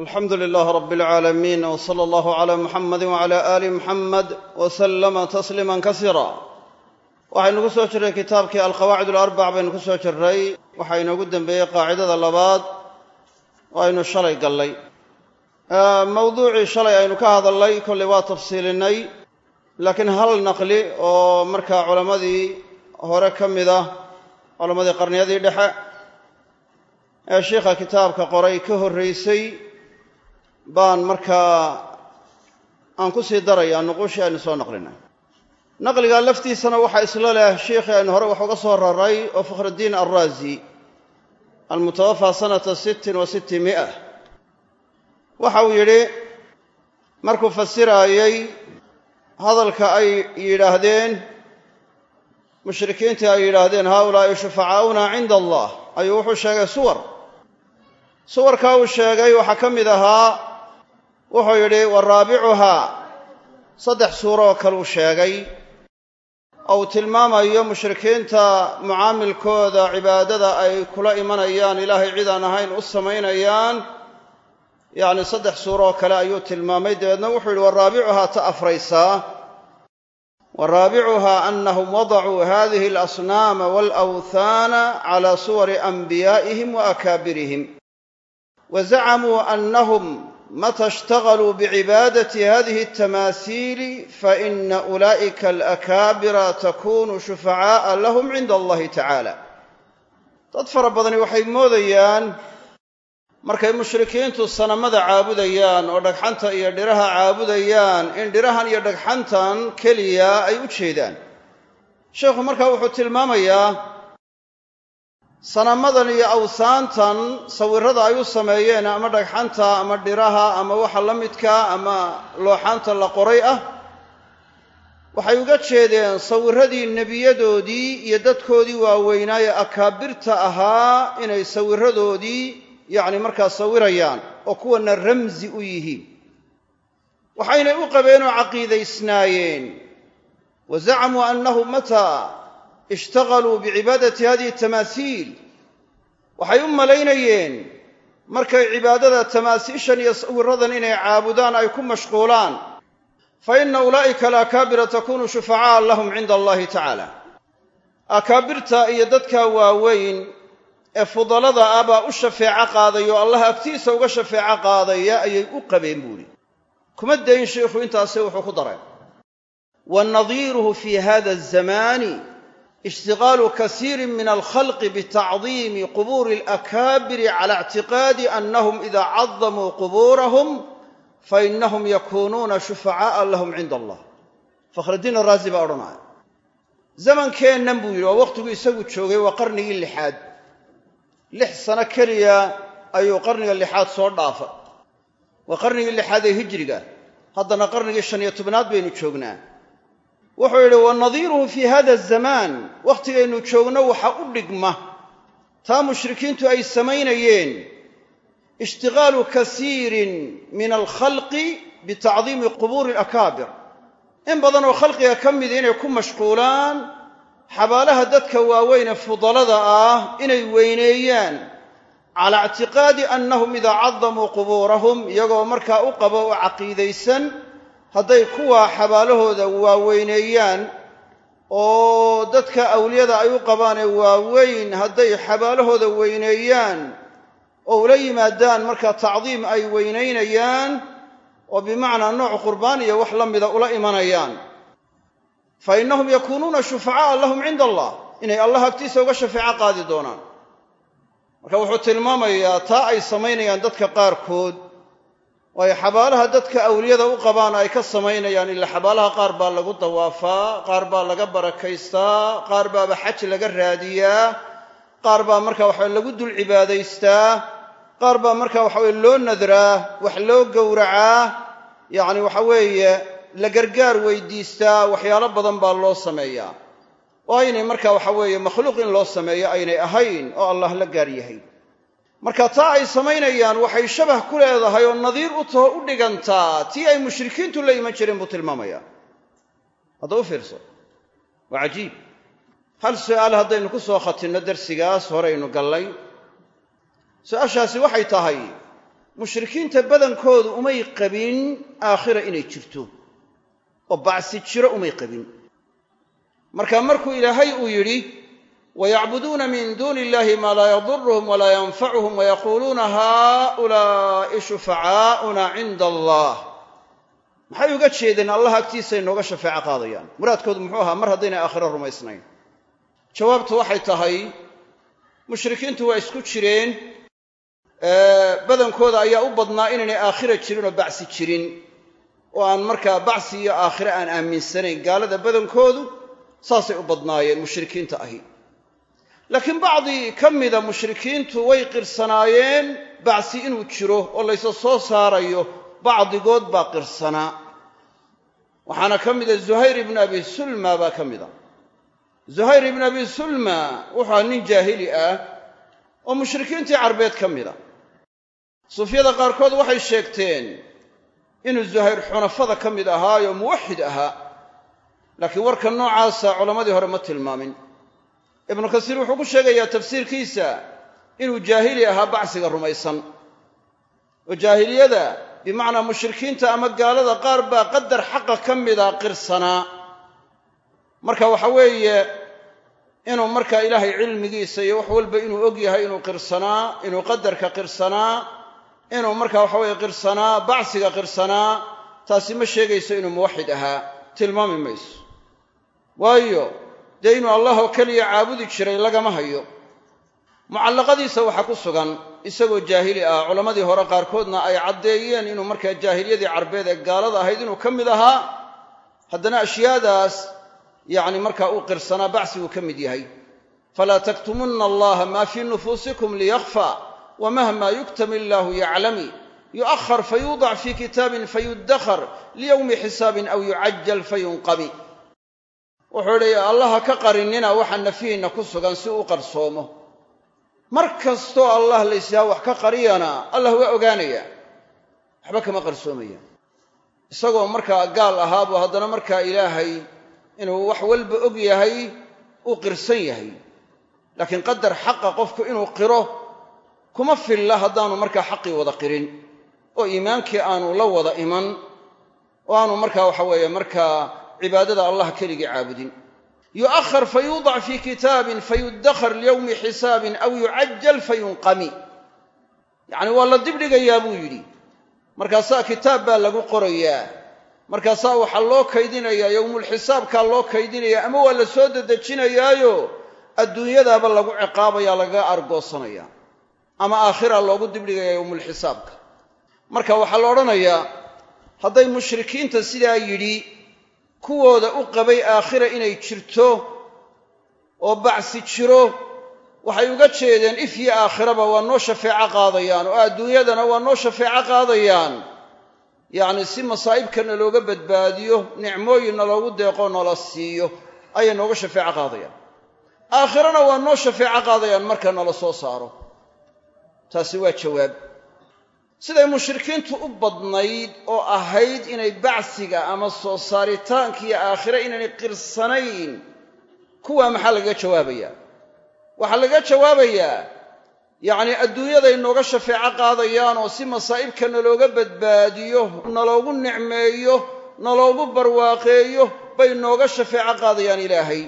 alxamdu lilaah rab alcaalamiin w sala allahu cala muxamadi wcala aali muxamed w slama tasliima kasiira waxaynu ku soo jirray kitaabkii alqawaacid alarbac baynu ku soo jirray waxaa inoogu dembeeyey qaacidada labaad. Oo aynu shalay gallay. Mawduucii shalay aynu ka hadalnay kollay waa tafsiilinay laakiin hal naqli oo markaa culammadii hore ka mid ah culammadii qarniyadii dhexe ee shiikha kitaabka qoray ka horraysay baan markaa aan ku sii darayaa nuquushii aynu soo naqlinay. Naqligaa laftiisana waxaa isla leh shiikhii aynu hore wax uga soo raray oo fakhrudiin alraazi almutawafaa sanata sittin wa sitti mi'a waxa uu yidhi markuu fasiraayey hadalka ay yidhaahdeen mushrikiintii ay yidhaahdeen haaulaa'i shufacaa'una cinda allah ayuu wuxuu sheegay suwar. Suwarkaa uu sheegay waxaa ka mid ahaa wuxuu yidhi wa raabicuhaa saddex suuro oo kale uu sheegay. Oo uu tilmaamayo mushrikiinta mucaamilkooda cibaadada ay kula imanayaan ilaahay cid aan ahayn u samaynayaan. Yacni saddex suuro oo kale ayuu tilmaamay. Dabeedna wuxuu yidhi wa raabicuhaa ta afraysaa wa raabicuhaa anahum wadacuu hadihi alasnaama walawthaana cala suwari anbiyaa'ihim wa akaabirihim. Wa zacamuu anahum mata ishtagaluu bicibaadati hadihi altamaasiili faina ulaa'ika alakaabira takunu shufacaa'a lahum cinda allahi tacaala dad fara badani waxay moodayaan markay mushrikiintu sanamada caabudayaan oo dhagxanta iyo dhiraha caabudayaan in dhirahan iyo dhagxantan keliya ay u jeedaan sheikhu markaa wuxuu tilmaamayaa sanamadan iyo awsaantan sawirrada ay u sameeyeen ama dhagxanta ama dhiraha ama waxa la midkaa ama looxaanta la qoray ah waxay uga jeedeen sawirradii nebiyadoodii iyo dadkoodii waaweynaaye akaabirta ahaa inay sawirradoodii yacni markaa sawirayaan oo kuwana ramsi u yihiin. Waxaynay u qabeen oo caqiidaysnaayeen. Wa zacamuu annahu mataa ishtagaluu bicibaadati hadihi tamaasiil. Waxay u malaynayeen markay cibaadada tamaasiishan iyo sawiradan inay caabudaan ay ku mashquulaan. Fa ina ulaa'ika alaakaabira takunu shufacaa'a lahum cinda allahi tacaala. Akaabirta iyo dadka waaweyn ee fudalada ah baa u shafeeco qaadaya oo allah agtiisa uga shafeeco qaadaya ayay u qabeen buuhi kuma dayn sheikhu intaase wuxuu ku daray wa nadiiruhu fi hada azamaani ishtigaalu kasiiri min alkhalqi bitacdiimi qubuuri alakaabiri cala ictiqaadi annahum ida cadamuu qubuurahum fainahum yakunuuna shufacaa'a lahum cinda allah. Fakhrudiin araazi baa odhanaya zamankeennan buu yidhi waa wakhtigu isagu joogay waa qarnigii lixaad. Lix sano keliya ayuu qarniga lixaad soo dhaafa waa qarnigii lixaad ee hijriga. Haddana qarnigii shan tobnaad baynu joognaa wuxuu yidhi wa nadiiruhu fii hada azamaan wakhtigaynu joogno waxa u dhigma. Taa mushrikiintu ay samaynayeen. Ishtigaalu kasiirin min alkhalqi bitacdiimi qubuuri alakaabir. In badan oo khalqiga ka midi inay ku mashquulaan xabaalaha dadka waaweyn ee fudalada ah inay weyneeyaan. Calaa ictiqaadi annahum idaa cadamuu qubuurahum iyagoo markaa u qabo oo caqiidaysan hadday kuwa xabaalahooda waaweyneeyaan oo dadka awliyada ay u qabaan ee waaweyn hadday xabaalahooda weyneeyaan oo ula yimaadaan markaa tacdiim ay weynaynayaan oo bimacnaa nooc qurbaan iyo wax la mida ula imanayaan. Fa innahum yakuunuuna shufacaa'a lahum cinda allah inay allah agtiisa uga shafeeco qaadi doonaan. Marka wuxuu tilmaamayaa taa ay samaynayaan dadka qaarkood ay xabaalaha dadka awliyada u qabaan ay ka samaynayaan ila xabaalaha qaar baa lagu dawaafaa qaar baa laga barakaystaa qaar baaba xaj laga raadiyaa qaar baa marka waxa lagu dul cibaadaystaa qaar baa marka waxaweye loo nadraa wax loo gowracaa yacni waxa weeye la gargaar weydiistaa waxyaalo badan baa loo sameeyaa. Oo aynay marka waxa weeye makhluuq in loo sameeyo aynay ahayn oo allah la gaar yahay marka taa ay samaynayaan waxay shabah ku leedahay oo nadiir u taho u dhigantaa tii ay mushrikiintu la iman jireen buu tilmaamayaa hadda u fiirso. Waa cajiib. Hal su'aal haddaynu ku soo khatinno darsigaas horeynu gallay. Su'aashaasi waxay tahay mushrikiinta badankoodu umay qabin aakhira inay jirto. Oo bacsi jiro umay qabin. Marka markuu ilaahay uu yidhi wayacbuduuna min duuni illahi maa laa yaduruhum walaa yanfacuhum wayaquuluuna haa'ulaa'i shufacaa'una cinda allah maxay uga jeedeen allah agtiisay nooga shafeeco qaadayaan? Muraadkoodu muxuu ahaa mar haddaynay aakhiro rumaysnayn. Jawaabtu waxay tahay mushrikiintu waa isku jireen badankooda ayaa u badnaa inaynay aakhira jirin oo bacsi jirin oo aan markaa bacsi iyo aakhire aan aaminsanayn. Gaalada badankoodu saasay u badnaayeen mushrikiinta ahi laakiin bacdii ka mida mushrikiintu way qirsanaayeen bacsi inuu jiro oo laysa soo saarayo bacdigood baa qirsanaa waxaana ka mida zuhayr ibnu abi sulma baa ka mida. Zuhayr ibnu abi sulma wuxuu nin jaahili ah oo mushrikiintii carbeed ka mida. Suufyada qaarkood waxay sheegteen inuu zuhayr xunafada ka mid ahaayo muwaxid ahaa laakiin warka noocaasa culammadii hore ma tilmaamin ibnu kasiir wuxuu ku sheegayaa tafsiirkiisa inuu jaahili ahaa bacsiga rumaysan. Oo jaahiliyada bimacnaa mushrikiinta ama gaalada qaar baa qadar xaqa ka mida qirsanaa marka waxa weeye inuu markaa ilaahay cilmigiisa iyo wax walba inuu og yahay inuu qirsanaa inuu qadarka qirsanaa inuu markaa waxa weeye qirsanaa bacsiga qirsanaa taasi ma sheegayso inuu muwaxid ahaa. Tilmaami mayso. Waayo dee inuu allah oo keliya caabudi jiray lagama hayo. Mucallaqadiisa waxaa ku sugan isagoo jaahili ah culammadii hore qaarkoodna ay caddeeyeen inuu markaa jaahiliyadii carbeed ee gaalada ahayd inuu ka mid ahaa. Haddana ashyaadaas yacni markaa uu qirsanaa bacsiguu ka mid yahay. Falaa taktumunna allaha maa fii nufuusikum liyakfa wmahma yuktam illaahu yaclami. Yu'ahar fayuudac fii kitaabin fayudakhar liyowmi xisaabin aw yucajal fayunqami wuxuu idhi allaha ka qarinina waxa nafyihinna ku sugan si uu qarsoomo. Mar kastoo allah laysaha wax ka qariyana allah waa ogaanaya. Waxba kama qarsoomaya isagoo markaa gaal ahaabuu haddana markaa ilaahay inuu wax walba og yahay uu qirsan yahay. Laakiin qadar xaqa qofku inuu qiro kuma filla haddaanu markaa xaqii wada qirin. Oo iimaankii aanu la wada iman oo aanu markaa waxa weeye markaa cibaadada allah keligii caabudin. Yu'ahar fayuudac fii kitaabin fayudakhar liyowmi xisaabin aw yucajal fayunqami. Yacni waa la dibdhigayaa buu yidhi. Markaasaa kitaab baa lagu qorayaa. Markaasaa waxaa loo kaydinayaa yowmulxisaabkaa loo kaydinayaa ama waa la soo dedejinayaayo adduunyadaaba lagu ciqaabaya lagaga argoosanaya ama aakhira loogu dibdhigaya yowmulxisaabka marka waxaa la odhanayaa hadday mushrikiinta sidaa yidhi kuwooda u qabay aakhira inay jirto oo bacsi jiro waxay uga jeedeen if iyo aakhiraba waa noo shafeeco qaadayaan oo adduunyadana waa noo shafeeco qaadayaan. Yacni si masaa'ibkana looga badbaadiyo nicmooyinna loogu deeqo nala siiyo ayay nooga shafeeco qaadayaan. Aakhirana waa noo shafeeco qaadayaan marka nala soo saaro. Taasi waa jawaab siday mushrikiintu u badnayd oo ahayd inay bacsiga ama soo saaritaankiiyo aakhire inaynay qirsanayn kuwaa maxaa lagaga jawaabayaa waxaa lagaga jawaabayaa yacnii adduunyaday nooga shafeeco qaadayaan oo si masaa'ibka nalooga badbaadiyo naloogu nicmeeyo naloogu barwaaqeeyo bay nooga shafeeco qaadayaan ilaahay.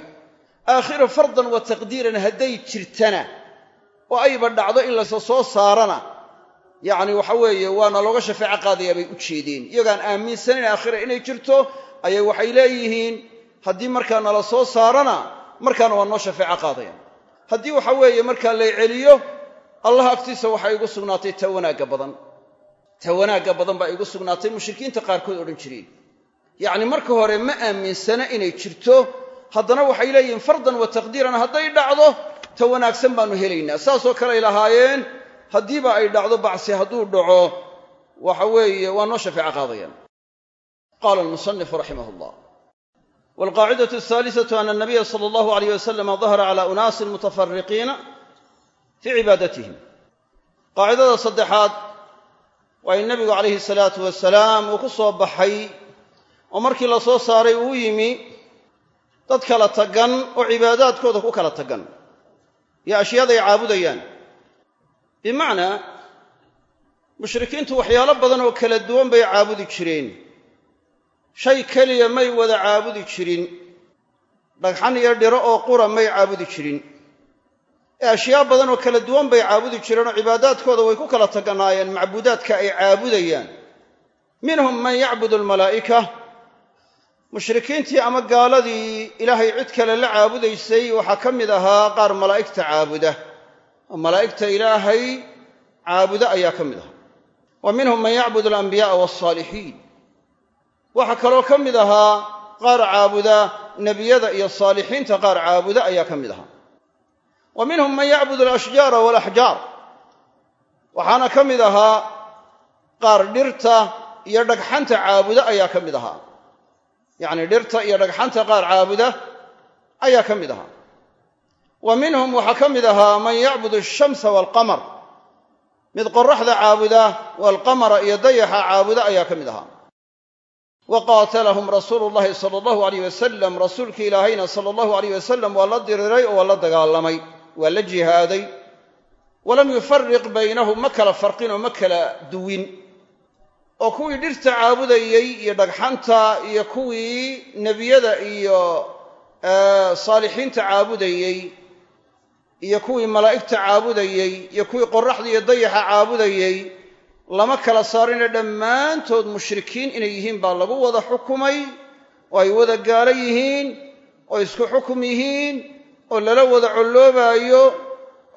Aakhiro fardan wa taqdiiran hadday jirtana oo ayba dhacdo in laysa soo saarana yacni waxa weeye waana looga shafeeco qaadayaa bay u jeedeen iyagaan aaminsanayn aakhira inay jirto ayay waxay leeyihiin haddii markaa nala soo saarana markaana waa noo shafeeco qaadayaan haddii waxa weeye markaa lay celiyo allah agtiisa waxaa igu sugnaatay ta wanaagga badan. Ta wanaagga badan baa igu sugnaatay mushrikiinta qaarkood odhan jireen. Yacni marka hore ma aaminsana inay jirto haddana waxay leeyihiin fardan wa taqdiiran hadday dhacdo ta wanaagsan baannu helaynaa. Saasoo kale ay lahaayeen haddiiba ay dhacdo bacsi hadduu dhaco waxa weeye waa noo shafeeco qaadayaan. Qaala almusanifu raximah llah walqaacidatu ahaalisatu ana anabiya sala allahu alayh wasalama dahara cala unaasin mutafariqiina fii cibaadatihim qaacidada saddexaad waa in nebigu calayhi salaatu wasalaam uu ku soo baxay oo markii la soo saaray uu yimi dad kala tagan oo cibaadaadkooda ku kala tagan. Iyo ashyaada ay caabudayaan bimacnaa mushrikiintu waxyaalo badan oo kala duwan bay caabudi jireen. Shay keliya may wada caabudi jirin. Dhagxan iyo dhiro oo qura may caabudi jirin. Ee ashyaa badan oo kala duwan bay caabudi jireen oo cibaadaadkooda way ku kala taganaayeen macbuudaadka ay caabudayaan. Minhum man yacbudu almalaa'ika. Mushrikiintii ama gaaladii ilaahay cid kale la caabudaysay waxaa ka mid ahaa qaar malaa'igta caabuda malaa'igta ilaahay caabuda ayaa ka mid ahaa wa minhum man yacbudu alambiya'a walsaalixiin waxaa kaloo ka mid ahaa qaar caabuda nebiyada iyo saalixiinta qaar caabuda ayaa ka mid ahaa. Wa minhum man yacbudu alashjaara waalaxjaar waxaana ka mid ahaa qaar dhirta iyo dhagxanta caabuda ayaa ka mid ahaa. Yacni dhirta iyo dhagxanta qaar caabuda ayaa ka mid ahaa wa minhum waxaa ka mid ahaa man yacbudu ashamsa waalqamar mid qoraxda caabuda waalqamara iyo dayaxa caabuda ayaa ka mid ahaa. Wa qaatalahum rasuulu llahi sala allahu alayh wasalam rasuulkii ilaahayna sala allahu alayh wasalam waa la diriray oo waa la dagaalamay waa la jihaaday. Walam yufariq baynahum ma kala farqin oo ma kala duwin. Oo kuwii dhirta caabudayey iyo dhagxanta iyo kuwii nebiyada iyo saalixiinta caabudayey iyo kuwii malaa'igta caabudayey iyo kuwii qoraxda iyo dayaxa caabudayey lama kala saarine dhammaantood mushrikiin inay yihiin baa lagu wada xukumay oo ay wada gaalo yihiin oo isku xukum yihiin oo lala wada colloobaayo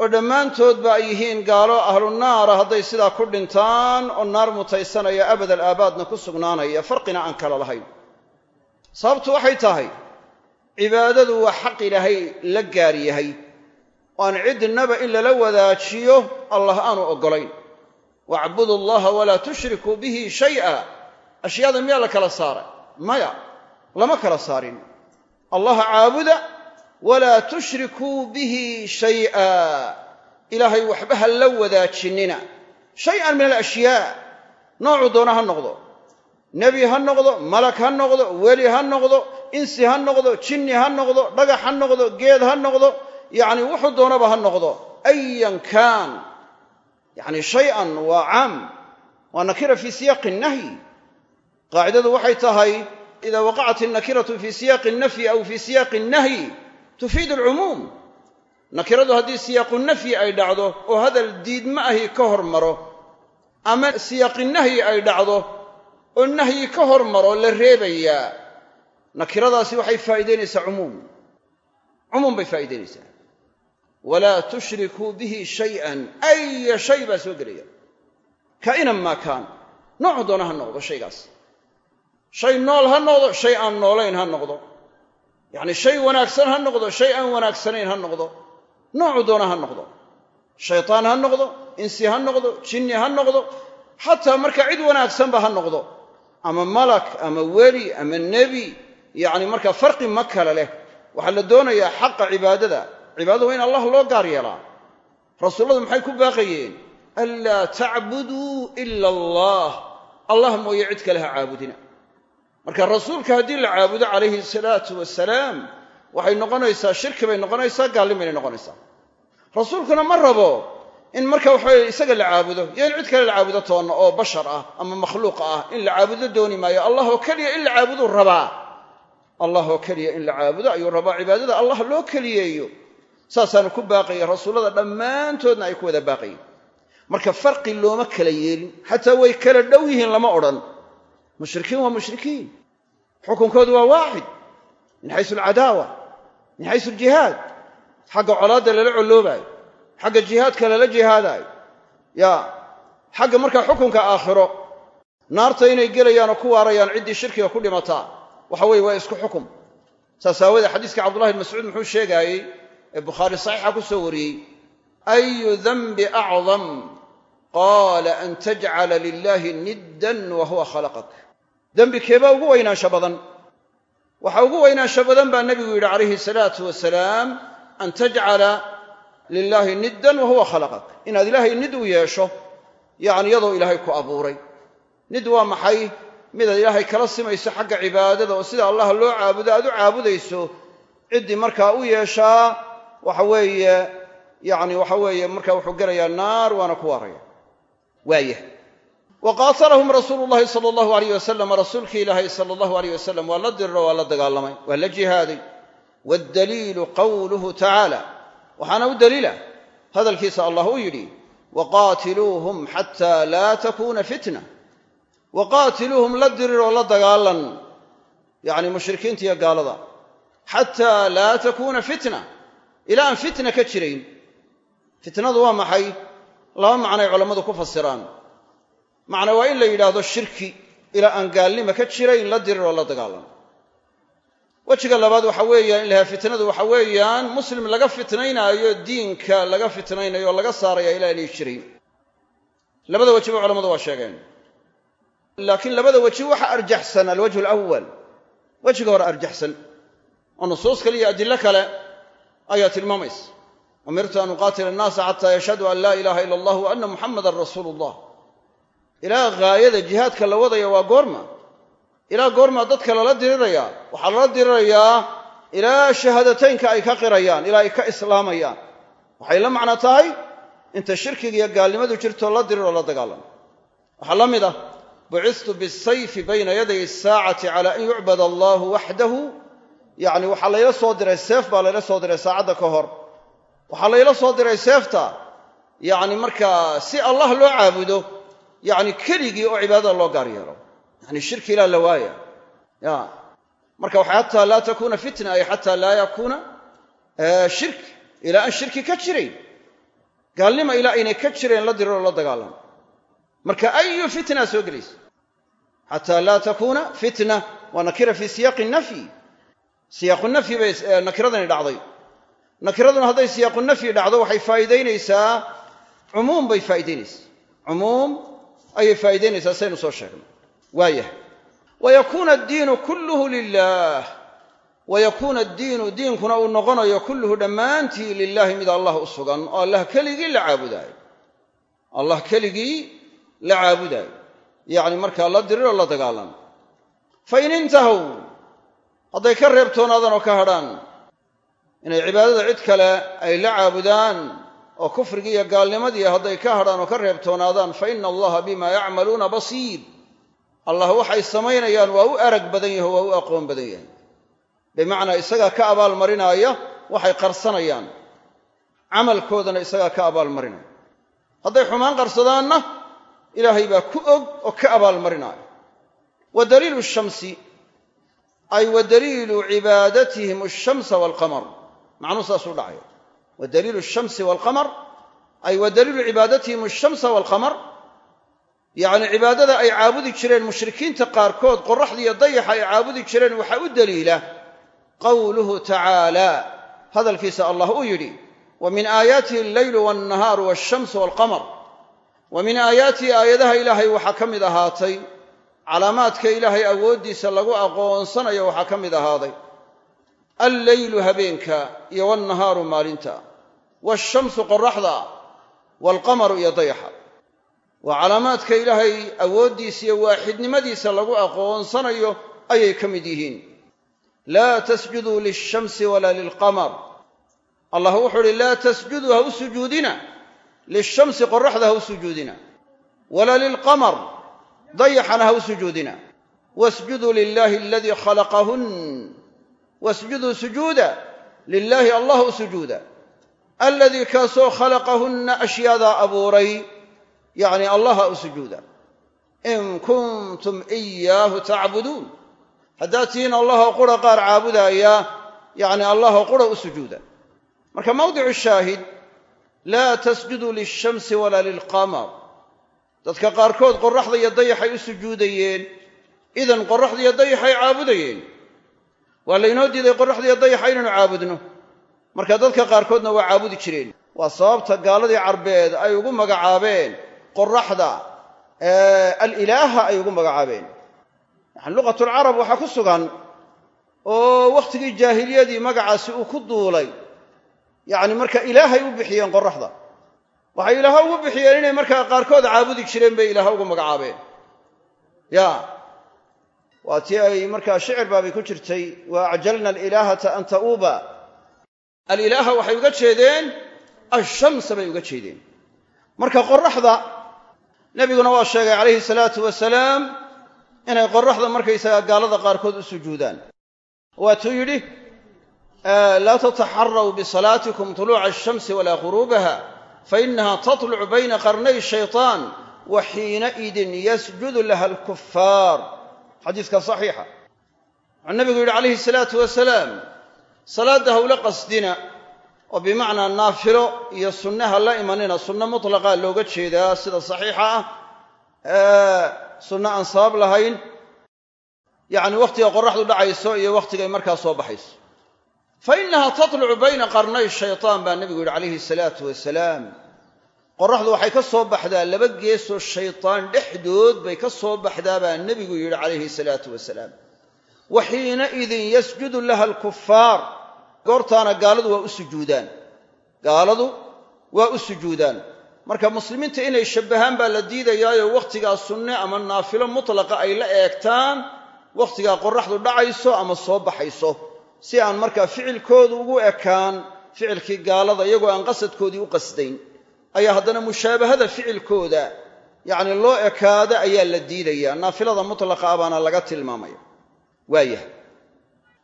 oo dhammaantoodba ay yihiin gaalo ahlu naara hadday sidaa ku dhintaan oo naar mutaysanaya abadal aabaadna ku sugnaanaya. Farqina aan kala lahayn. Sababtu waxay tahay cibaadadu waa xaq ilaahay la gaar yahay oo aan cidnaba in lala wadaajiyo allah aanu oggolayn. Wacbudu allaha walaa tushrikuu bihi shay'a. Ashyaada miyaa la kala saaray? Maya lama kala saarin. Allaha caabuda walaa tushrikuu bihi shay'a. Ilaahay waxba ha la wadaajinina. Shay-an min alashyaa noocuu doona ha noqdo. Nebi ha noqdo malak ha noqdo weli ha noqdo insi ha noqdo jinni ha noqdo dhagax ha noqdo geed ha noqdo yacni wuxuu doonaba ha noqdo ayan kaan yacni shay-an waa caam waa nakira fii siyaaqi nahyi. Qaacidadu waxay tahay ida waqacat innakiratu fii siyaaqi nafyi aw fii siyaaqi nahyi tufiidu alcumuum. Nakiradu haddii siyaaqu nafyi ay dhacdo oo hadal diidma ahi ka hormaro ama siyaaqi nahyi ay dhacdo oo nahyi ka hormaro la reebayaa nakiradaasi waxay faa'iidaynaysaa cumuum. Cumuum bay faa'idaynaysaa walaa tushrikuu bihi shay'an aya shay baa soo gelaya. Kaa'inan maa kaan noocu doona ha noqdo shaygaas. Shay nool ha noqdo shay aan noolayn ha noqdo. Yacni shay wanaagsan ha noqdo shay aan wanaagsanayn ha noqdo. Noocu doona ha noqdo. Shaytaan ha noqdo insi ha noqdo jinni ha noqdo. Xataa marka cid wanaagsanba ha noqdo. Ama malak ama weli ama nebi yacni markaa farqi ma kale leh. Waxaa la doonayaa xaqa cibaadada cibaadada waa in allah loo gaar yeelaa. Rasuulladu maxay ku baaqayeen? Anlaa tacbuduu ila allah. Allah mooye cid kale ha caabudina. Marka rasuulka haddii la caabudo calayhi salaatu wasalaam waxay noqonaysaa shirki bay noqonaysaa gaalnimaynay noqonaysaa. Rasuulkuna ma rabo in marka waxaweye isaga la caabudo iyo in cid kale la caabudo toonna oo bashar ah ama makhluuq ah in la caabudo dooni maayo. Allah oo keliya in la caabuduu rabaa. Allah oo keliya in la caabudo ayuu rabaa. Cibaadada allah loo keliyeeyo saasaanu ku baaqaya rasuullada dhammaantoodna ay ku wada baaqayeen marka farqi looma kala yeelin xataa way kala dhow yihiin lama odhan. Mushrikiin waa mushrikiin. Xukunkoodu waa waaxid. Min xaysu alcadaawa min xaysu aljihaad xagga colaadda lala colloobaayo xagga jihaadka lala jihaadaayo. Ya xagga markaa xukunka aakhiro naarta inay gelayaan oo ku waarayaan ciddii shirkiga ku dhimataa. Waxa weye waa isku xukum. Saas aawoodee xadiiska cabdullahi bn mascuud muxuu sheegaayey ee bukhaari saxiixa ku soo wariyey ayu danbi acdam qaala an tajcala lilaahi niddan wa huwa khalaqak. Dembi keebaa ugu weynaansho badan. Waxa ugu weynaansho badan baa nebigu yidhi calayhi salaatu wasalaam an tajcala lilaahi niddan wa huwa khalaqak. Inaad ilaahay nid u yeesho yacni iyadoo ilaahay ku abuuray. Nid waa maxay? Midaad ilaahay kala simayso xagga cibaadada oo sida allah loo caabudo aad u caabudayso ciddii markaa u yeeshaa waxa weeye yacni waxa weeye markaa wuxuu gelayaa naar waana ku waaraya. Waayah wa qaatalahum rasuulu llahi sala allahu alayh wasalam rasuulkii ilaahay sala allahu alayh wasalam waa la diriro waa la dagaalamay waa la jihaaday. Waddaliilu qawluhu tacaala waxaana u daliila. Hadalkiisa allah uu yidhi waqaatiluuhum xataa laa takuuna fitna. Waqaatiluuhum la diriroo la dagaalan. Yacni mushrikiinta iyo gaalada. Xataa laa takuuna fitna ilaa aan fitna ka jirayn. Fitnadu waa maxay? Laba macnay culammadu ku fasiraan. Macna waa in la yidhaahdo shirki ilaa aan gaalnima ka jirayn la diriroo la dagaalan. Wejiga labaad waxa weeyaan in fitnadu waxa weeyaan muslim laga fitnaynaayo diinka laga fitnaynayo oo laga saaraya ilaa inay jirayn. Labada wejiba culamadu waa sheegeen. Laakiin labada weji waxa arjaxsan alwajhu alawal wejiga hore arjaxsan. Oo nusuus kale iyo adilo kale ayaa tilmaamaysa. Umirtu an uqaatila annaasa xataa yashhaduu an laa ilaaha ila allah wa ana muxamadan rasuulu allah ilaa gaayada jihaadka la wadaya waa goorma. Ilaa goormaa dadka lala diriraya waxaa lala dirirayaa ilaa shahaadateynka ay ka qirayaan ilaa ay ka islaamayaan. Waxay la macno tahay inta shirkiga iyo gaalnimadu jirto la diriroo la dagaalam waxaa la mid ah bucistu bisayfi bayna yaday asaacati cala an yucbad allahu waxdahu yacni waxaa layla soo diray seef baa layla soo diray saacadda ka hor. Waxaa layla soo diray seefta yacni markaa si allah loo caabudo yacni keligii oo cibaadada loo gaar yeelo. Yani shirki ilaa la waaya ya marka xataa laa takuuna fitna ay xataa laa yakuuna shirk. Ilaa aan shirki ka jirayn gaalnima ilaa aynay ka jirayn la diriro la dagaalam marka ayu fitna soo gelaysa xataa laa takuuna fitna waa nakira fii siyaaqi nafyi siyaaqu nafyi bay nakiradani dhacday. Nakiraduna hadday siyaaqu nafyi dhacdo waxay faa'iidaynaysaa cumuum bay faa'idaynaysaa cumuum ayay faa'idaynaysaa saynu soo sheegnay. Waayah wayakuuna addiinu kulluhu lilah wayakuuna addiinu diinkuna uu noqonayo kulluhu dhammaantii lilaahi mid allah u sugan. Oo allah keligii la caabudaayo allah keligii la caabudaayo yacni markaa la diriroo la dagaalam fain intahow hadday ka reebtoonaadaan oo ka hadhaan. Inay cibaadada cid kale ay la caabudaan oo kufrigii iyo gaalnimadii hadday ka hadhaan oo ka reebtoonaadaan fa ina allaha bima yacmaluuna basiir. Allah waxay samaynayaan waa u arag badan yahi waa u aqoon badan yahay. Bimacnaa isagaa ka abaalmarinaaya waxay qarsanayaan. Camalkoodana isagaa ka abaalmarinaya hadday xumaan qarsadaanna ilaahay baa ku og oo ka abaalmarinaya wa daliilu shamsi ay wa daliilu cibaadatihim ashamsa waalqamar macnuu saasuu dhacaya wa daliilu shamsi waalqamar ay wa daliilu cibaadatihim ashamsa waalqamar yacni cibaadada ay caabudi jireen mushrikiinta qaarkood qoraxda iyo dayaxa ay caabudi jireen waxaa u daliila qowluhu tacaala hadalkiisa allah uu yidhi wa min aayaatihi alleylu waalnahaaru waashamsu waalqamar wa min aayaatihi aayadaha ilaahay waxaa ka mid ahaatay calaamaadka ilaahay awooddiisa lagu aqoonsanayo waxaa ka mid ahaaday. Alleylu habeenka iyo waalnahaaru maalinta waashamsu qoraxda waalqamaru iyo dayaxa. Waa calaamaadka ilaahay awooddiisa iyo waaxidnimadiisa lagu aqoonsanayo ayay ka mid yihiin. Laa tasjuduu lilshamsi walaa lilqamar. Allah wuxuu uhi laa tasjuduu ha u sujuudina lishamsi qoraxda ha u sujuudina walaa lilqamar dayaxana ha u sujuudina wasjuduu lilaahi aladii khalaqahun wasjuduu sujuuda lilaahi allah u sujuuda aladii kaasoo khalaqahunna ashyaadaa abuuray yacni allaha u sujuuda in kuntum iyaahu tacbuduun haddaad tihiin allahoo qura qaar caabudaaya yacni allahoo qura u sujuuda marka mawdicu shaahid laa tasjuduu lilshamsi walaa lilqamar dadka qaarkood qoraxda iyo dayaxay u sujuudayeen. Idan qoraxda iyo dayaxay caabudayeen. Waa laynoo diiday qoraxda iyo dayaxa inaynu caabudno. Marka dadka qaarkoodna waa caabudi jireen. Waa sababta gaaladii carbeed ay ugu magacaabeen qoraxda alilaaha ay ugu magacaabeen. Yani luqatulcarab waxaa ku sugan oo wakhtigii jaahiliyadii magacaasi uu ku duulay. Yacni marka ilaahay u bixiyeen qoraxda waxay ilaaha ugu bixiyeen inay markaa qaarkood caabudi jireen bay ilaaha ugu magacaabeen. Ya. Waa tii ay markaa shicir baabay ku jirtay wa acjalna alilaahata an ta'uuba. Alilaaha waxay uga jeedeen ashamsa bay uga jeedeen. Marka qoraxda nebiguna waa sheegay calayhi salaatu wasalaam inay qoraxda markaysaga gaalada qaarkood u sujuudaan. Waatuu yidhi laa tataxaraw bisalaatikum tuluuca ashamsi walaa ghuruubaha fainaha tatlucu bayna qarnay shaytaan wa xiinaidin yasjudu laha alkufaar xadiiska saxiixa. Wuxuu nabigu yidhi calayhi salaatu wasalaam salaadda hawla qasdina oo bimacnaa naafilo iyo sunnaha la imanina sunno mutlaqaa looga jeedaa sida saxiixa ah sunno aan sabab lahayn. Yacni wakhtiga qoraxdu dhacayso iyo wakhtigay markaa soo baxayso fa innaha tatlucu bayna qarnay shaytaan baa nebigu yidhi calayhi salaatu wasalaam. Qoraxdu waxay ka soo baxdaa laba geesoo shaytaan dhexdood bay ka soo baxdaa baa nebigu yidhi calayhi salaatu wasalaam. Wa xiinaidin yasjudu laha alkufaar goortaana gaaladu waa u sujuudaan. Gaaladu waa u sujuudaan. Marka muslimiinta inay shabbahaan baa la diidayaayo wakhtigaa sunne ama naafilo mutlaqa ay la eegtaan wakhtigaa qoraxdu dhacayso ama soo baxayso si aan markaa ficilkoodu ugu ekaan ficilkii gaalada iyagoo aan qasadkoodii u qasdayn ayaa haddana mushaabahada ficilkooda yacni loo ekaada ayaa la diidayaa. Naafilada mutlaqa ah baana laga tilmaamaya. Waayahay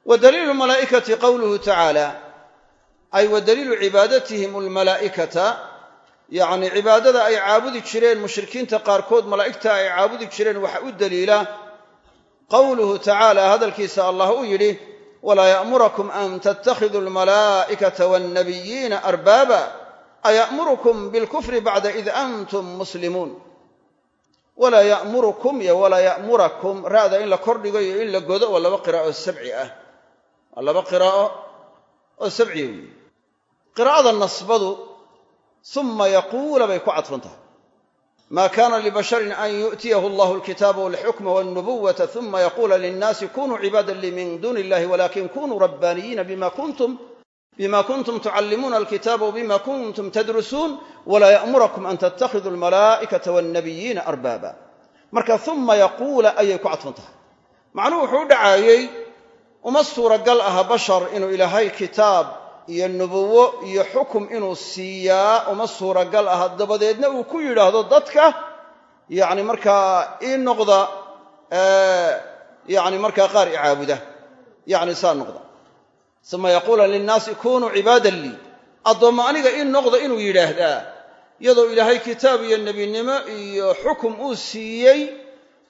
wa daliilu malaa'ikati qowluhu tacaala ay wa daliilu cibaadatihim almalaa'ikata yacni cibaadada ay caabudi jireen mushrikiinta qaarkood malaa'igta ay caabudi jireen waxa u daliila qowluhu tacaala hadalkiisa allah uu yidhi walaa ya'murakum an tattakhiduu almalaa'ikata waannabiyiina arbaaba aya'murukum bilkufri bacda id antum muslimuun walaa ya'murukum iyo walaa ya'murakum ra'da in la kordhigo iyo in la godo waa laba qiraa'o sabci ah waa laba qiraa'o oo sabciya weeye qiraa'ada nasbadu suma yaquula bay ku cadfan tahay ma kana libasharin an yu'tiyahu allahu alkitaaba walxukma walnubuwata uma yaquula linnaasi kunuu cibaada lii min duuni illahi walakin kunuu rabbaniyiina bima kuntum tucallimuuna alkitaaba wbima kuntum tadrusuun walaa ya'murakum an tattakhiduu almalaa'ikata waannabiyiina arbaaba marka uma yaquula ayay ku cadfan tahay macnuhu wuxuu u dhacaayey uma suuragal aha bashar inuu ilaahay kitaab iyo nubuwo iyo xukum inuu siiyaa uma suuragal aha. Dabadeedna uu ku yidhaahdo dadka yacni markaa ii noqda yacni markaa qaar i caabuda. Yacni saa noqda. Uma yaquula linnaasi kunuu cibaadan lii. Addoomma aniga ii noqda inuu yidhaahdaa. Iyadoo ilaahay kitaab iyo nebinimo iyo xukum uu siiyey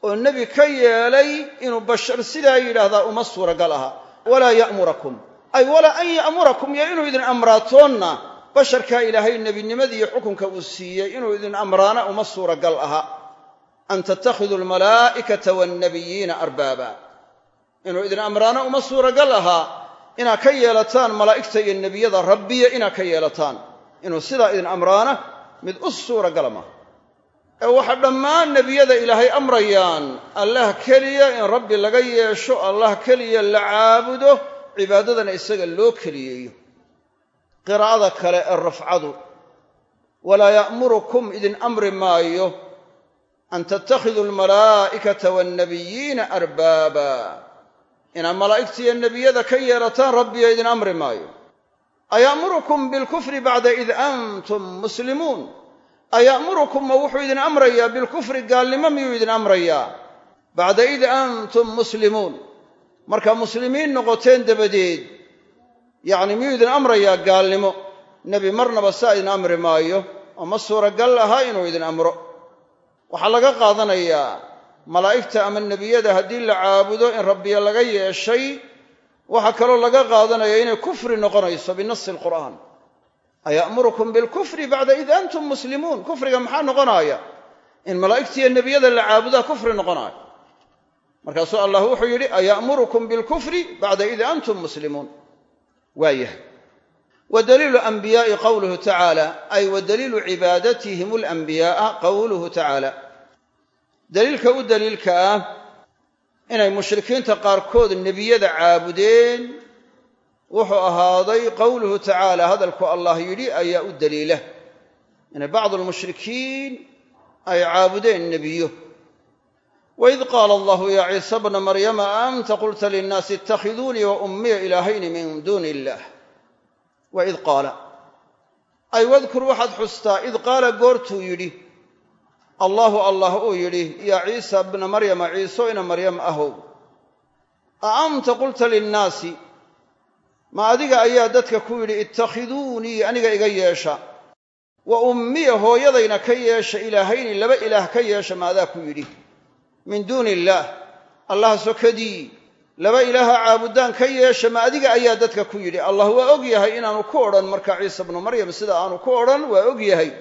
oo nebi ka yeelay inuu bashar sidaa yidhaahdaa uma suuragal aha. Walaa ya'murakum ay walaa an ya'murakum iyo inuu idin amraatoonna basharkaa ilaahay nebinimadiiyo xukunka uu siiyey inuu idin amraana uma suuragal aha. An tattakhiduu almalaa'ikata waannabiyiina arbaaba. Inuu idin amraana uma suuragal ahaa inaad ka yeelataan malaa'igta iyo nebiyada rabbiya inaad ka yeelataan. Inuu sidaa idin amraana mid u suuragala maaha ee waxaa dhammaan nebiyada ilaahay amrayaan allah keliya in rabbi laga yeesho allah keliya la caabudo cibaadadana isaga loo keliyeeyo. Qiraa'ada kale ee rafcadu walaa ya'murukum idin amri maayo an tattakhiduu almalaa'ikata waannabiyiina arbaaba. Inaad malaa'igta iyo nebiyada ka yeelataan rabbiyo idin amri maayo. Aya'murukum bilkufri bacda id antum muslimuun. Aya'murukum ma wuxuu idin amrayaa? Bilkufri gaalnimo miyuu idin amrayaa? Bacda id antum muslimuun markaa muslimiin noqoteen dabadeed yacni miyuu idin amrayaa gaalnimo? Nebi marnaba saa idin amri maayo oo suuragal aha inuu idin amro? Waxaa laga qaadanayaa malaa'igta ama nebiyada haddii la caabudo in rabbiya laga yeeshay waxaa kaloo laga qaadanaya inay kufri noqonayso binasi alqur'aan. Aya'murukum bilkufri bacda id antum muslimuun. Kufriga maxaa noqonaaya? In malaa'igtiiyo nebiyada la caabudaa kufri noqonaayo markaasuu allah wuxuu yidhi aya'murukum bilkufri bacda id antum muslimuun. Waa yahay. Wa daliilu anbiyaai qowluhu tacaala ay wa daliilu cibaadatihim alanbiyaaa qowluhu tacaala daliilka u daliilka ah inay mushrikiinta qaarkood nebiyada caabudeen wuxuu ahaaday qowluhu tacaala hadalku allah yidhi ayaa u daliila. Inay bacdu lmushrikiin ay caabudeen nebiyo waid qaala allahu ya ciisa bna maryama aanta qulta linnaasi itakhiduunii wa ummiya ilaahayni min duuni illah waid qaala ay wadkur waxaad xustaa id qaala goortuu yidhi allahu allah uu yidhi yaa ciisa bna maryama ciiso ina maryam ahow a anta qulta linnaasi ma adiga ayaa dadka ku yidhi ittakhiduunii aniga iga yeesha wa ummiya hooyadayna ka yeesha ilaahayni laba ilaah ka yeesha ma adaa ku yidhi min duuni illaah allah sokadii laba ilaaha caabudaan ka yeesha ma adiga ayaa dadka ku yidhi allah waa og yahay inaanu ku odhan. Marka ciisa bnu maryam sida aanu ku odhan waa og yahay.